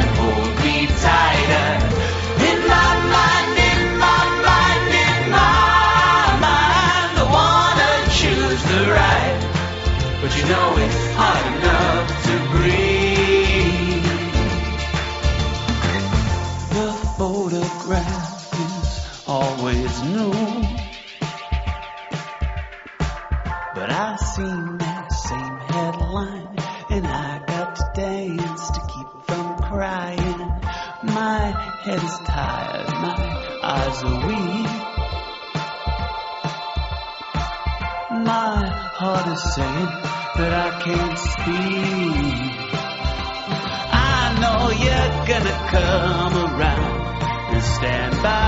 crying. My head is tired, my eyes are weak. My heart is saying that I can't speak. I know you're gonna come around and stand by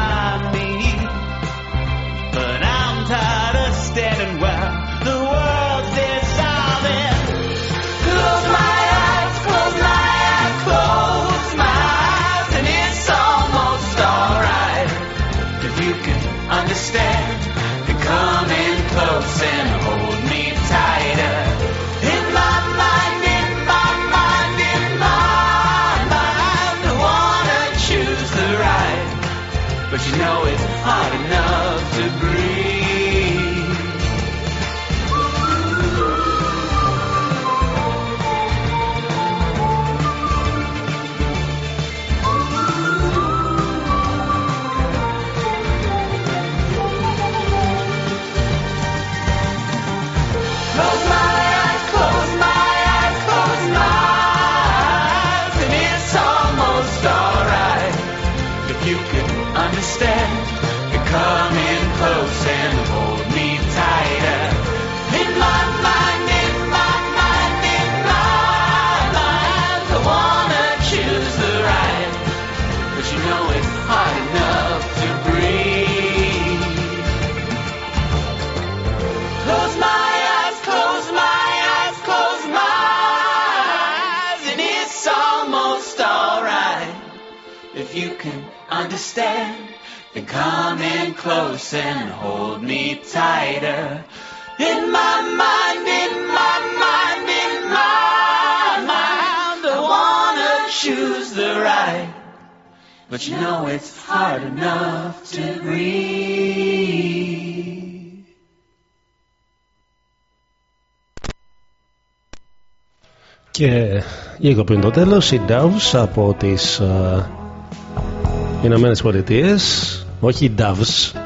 close and hold me tighter. In my mind, in my mind, in my mind, I wanna choose the right. But you know it's hard enough to breathe. Και λίγο πριν το τέλος οι Doves από τις uh, Ηνωμένες Πολιτείες όχι οι Doves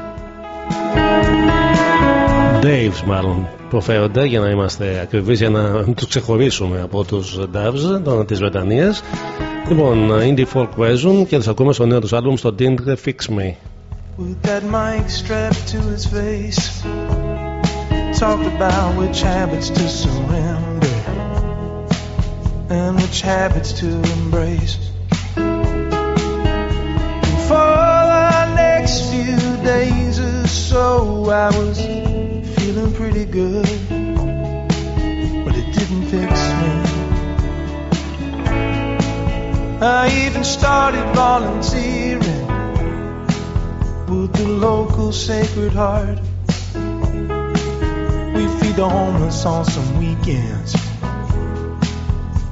Daves μάλλον προφέρονται για να είμαστε ακριβείς για να τους ξεχωρίσουμε από τους Doves των, της Βρετανίας λοιπόν indie folk version και θα ακούμε στο νέο τους άλμπουμ στο Didn't Fix Me With that mic strapped to his face, talked about which habits to surrender and which habits to embrace. And for the next few days or so, I was feeling pretty good, but it didn't fix me. I even started volunteering with the local Sacred Heart. We feed the homeless on some weekends.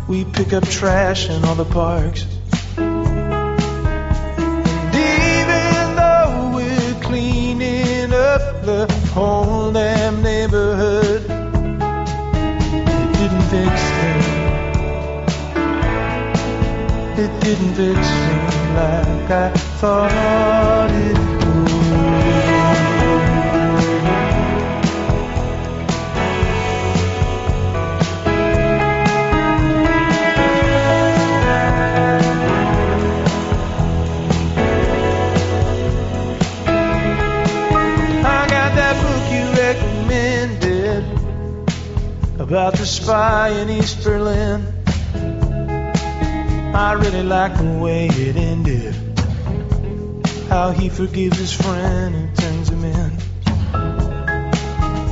We pick up trash in all the parks. Up the whole damn neighborhood, it didn't fix me. It didn't fix me like I thought it the spy in East Berlin. I really like the way it ended. How he forgives his friend and turns him in.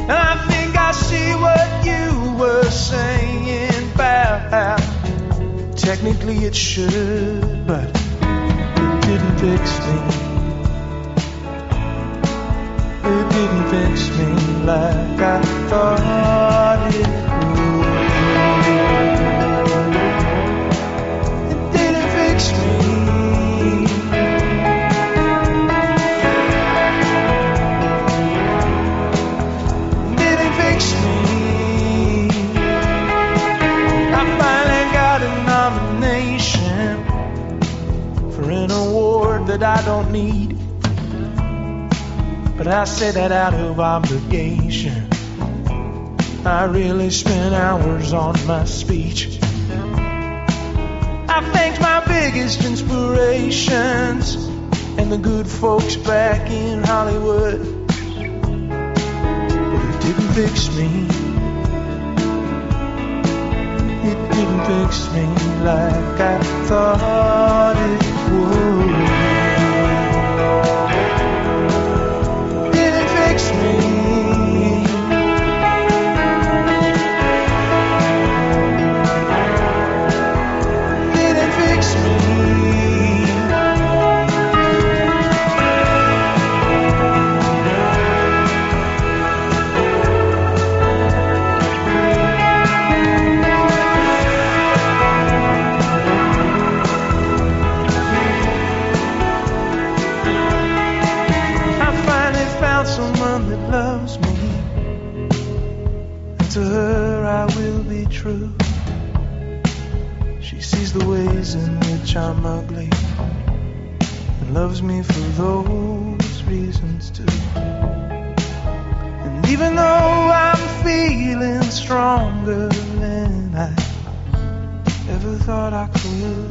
And I think I see what you were saying about technically it should, but it didn't fix me. Fix me like I thought it. It didn't fix me. It didn't fix me. I finally got a nomination for an award that I don't need. But I say that out of obligation. I really spent hours on my speech. I thanked my biggest inspirations and the good folks back in Hollywood. But it didn't fix me. It didn't fix me like I thought it would. Thought I could,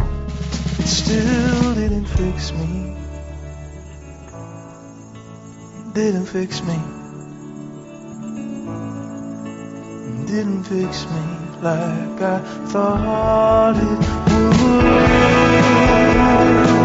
it still didn't fix me. Didn't fix me. Didn't fix me like I thought it would.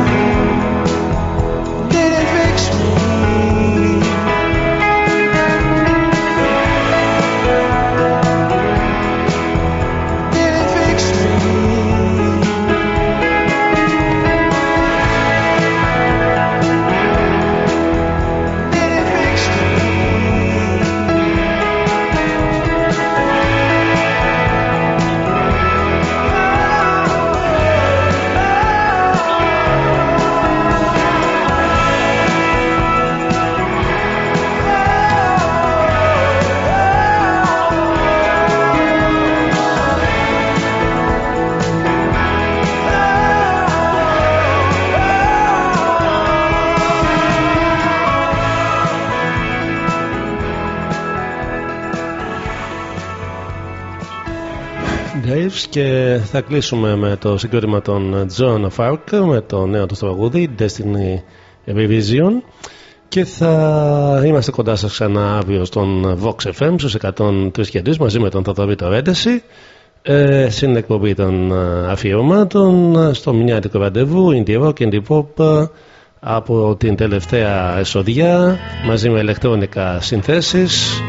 Θα κλείσουμε με το συγκρότημα των John of Arc με το νέο του τραγούδι Destiny Revision. Και θα είμαστε κοντά σας ξανά αύριο στον Vox FM στους 103 και 3 μαζί με τον Θοδωρή το Ρέντεση. Ε, στην εκπομπή των ε, αφιερωμάτων ε, στο μηνιάτικο ραντεβού Indie Rock, Indie Pop από την τελευταία εσοδιά μαζί με ηλεκτρονικά συνθέσεις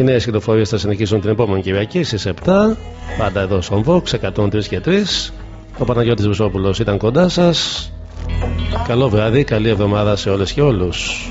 Οι νέες κυκλοφορίες θα συνεχίσουν την επόμενη Κυριακή στις 7 πάντα εδώ στον Vox 103 και 3 ο Παναγιώτης Βουσόπουλος ήταν κοντά σας. Καλό βράδυ, καλή εβδομάδα σε όλες και όλους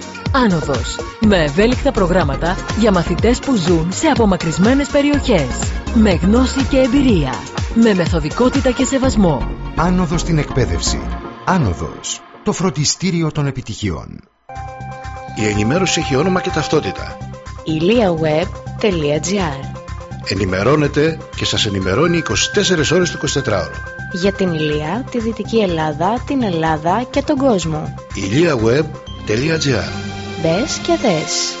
Άνοδος. Με ευέλικτα προγράμματα για μαθητές που ζουν σε απομακρυσμένες περιοχές. Με γνώση και εμπειρία. Με μεθοδικότητα και σεβασμό. Άνοδος στην εκπαίδευση. Άνοδος. Το φροντιστήριο των επιτυχιών. Η ενημέρωση έχει όνομα και ταυτότητα. iliaweb.gr Ενημερώνετε και σας ενημερώνει 24 ώρες το 24ωρο. Για την Ηλία, τη Δυτική Ελλάδα, την Ελλάδα και τον κόσμο. iliaweb.gr Μπες και δες.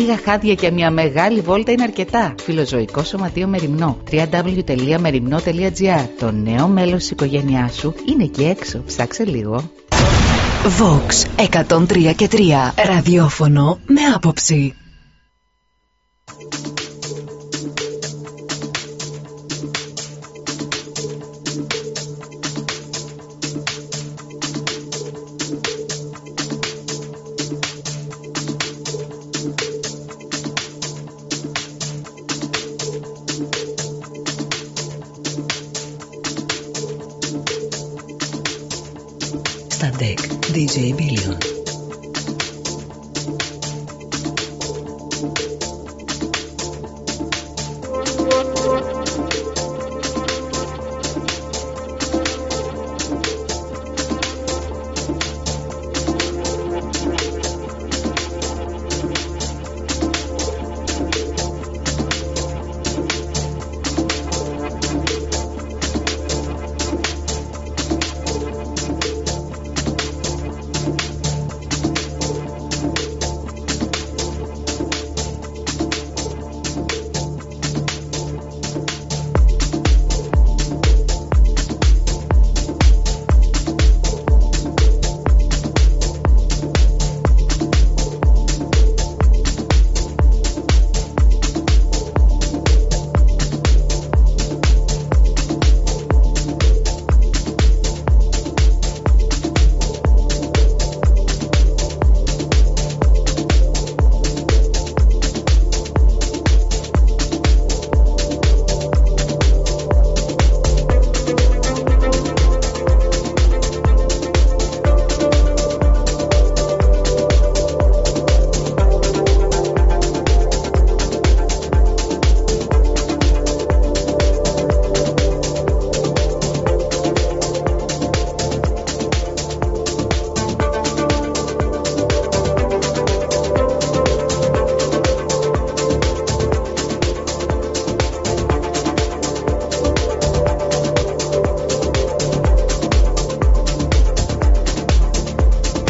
λίγα χάδια και μια μεγάλη βόλτα είναι αρκετά. Φιλοζωικό Σωματείο Μεριμνό. www.merimno.gr Το νέο μέλος της οικογένειάς σου είναι εκεί έξω. Ψάξε λίγο. Vox 103 και 3. Ραδιόφωνο με άποψη. Billion.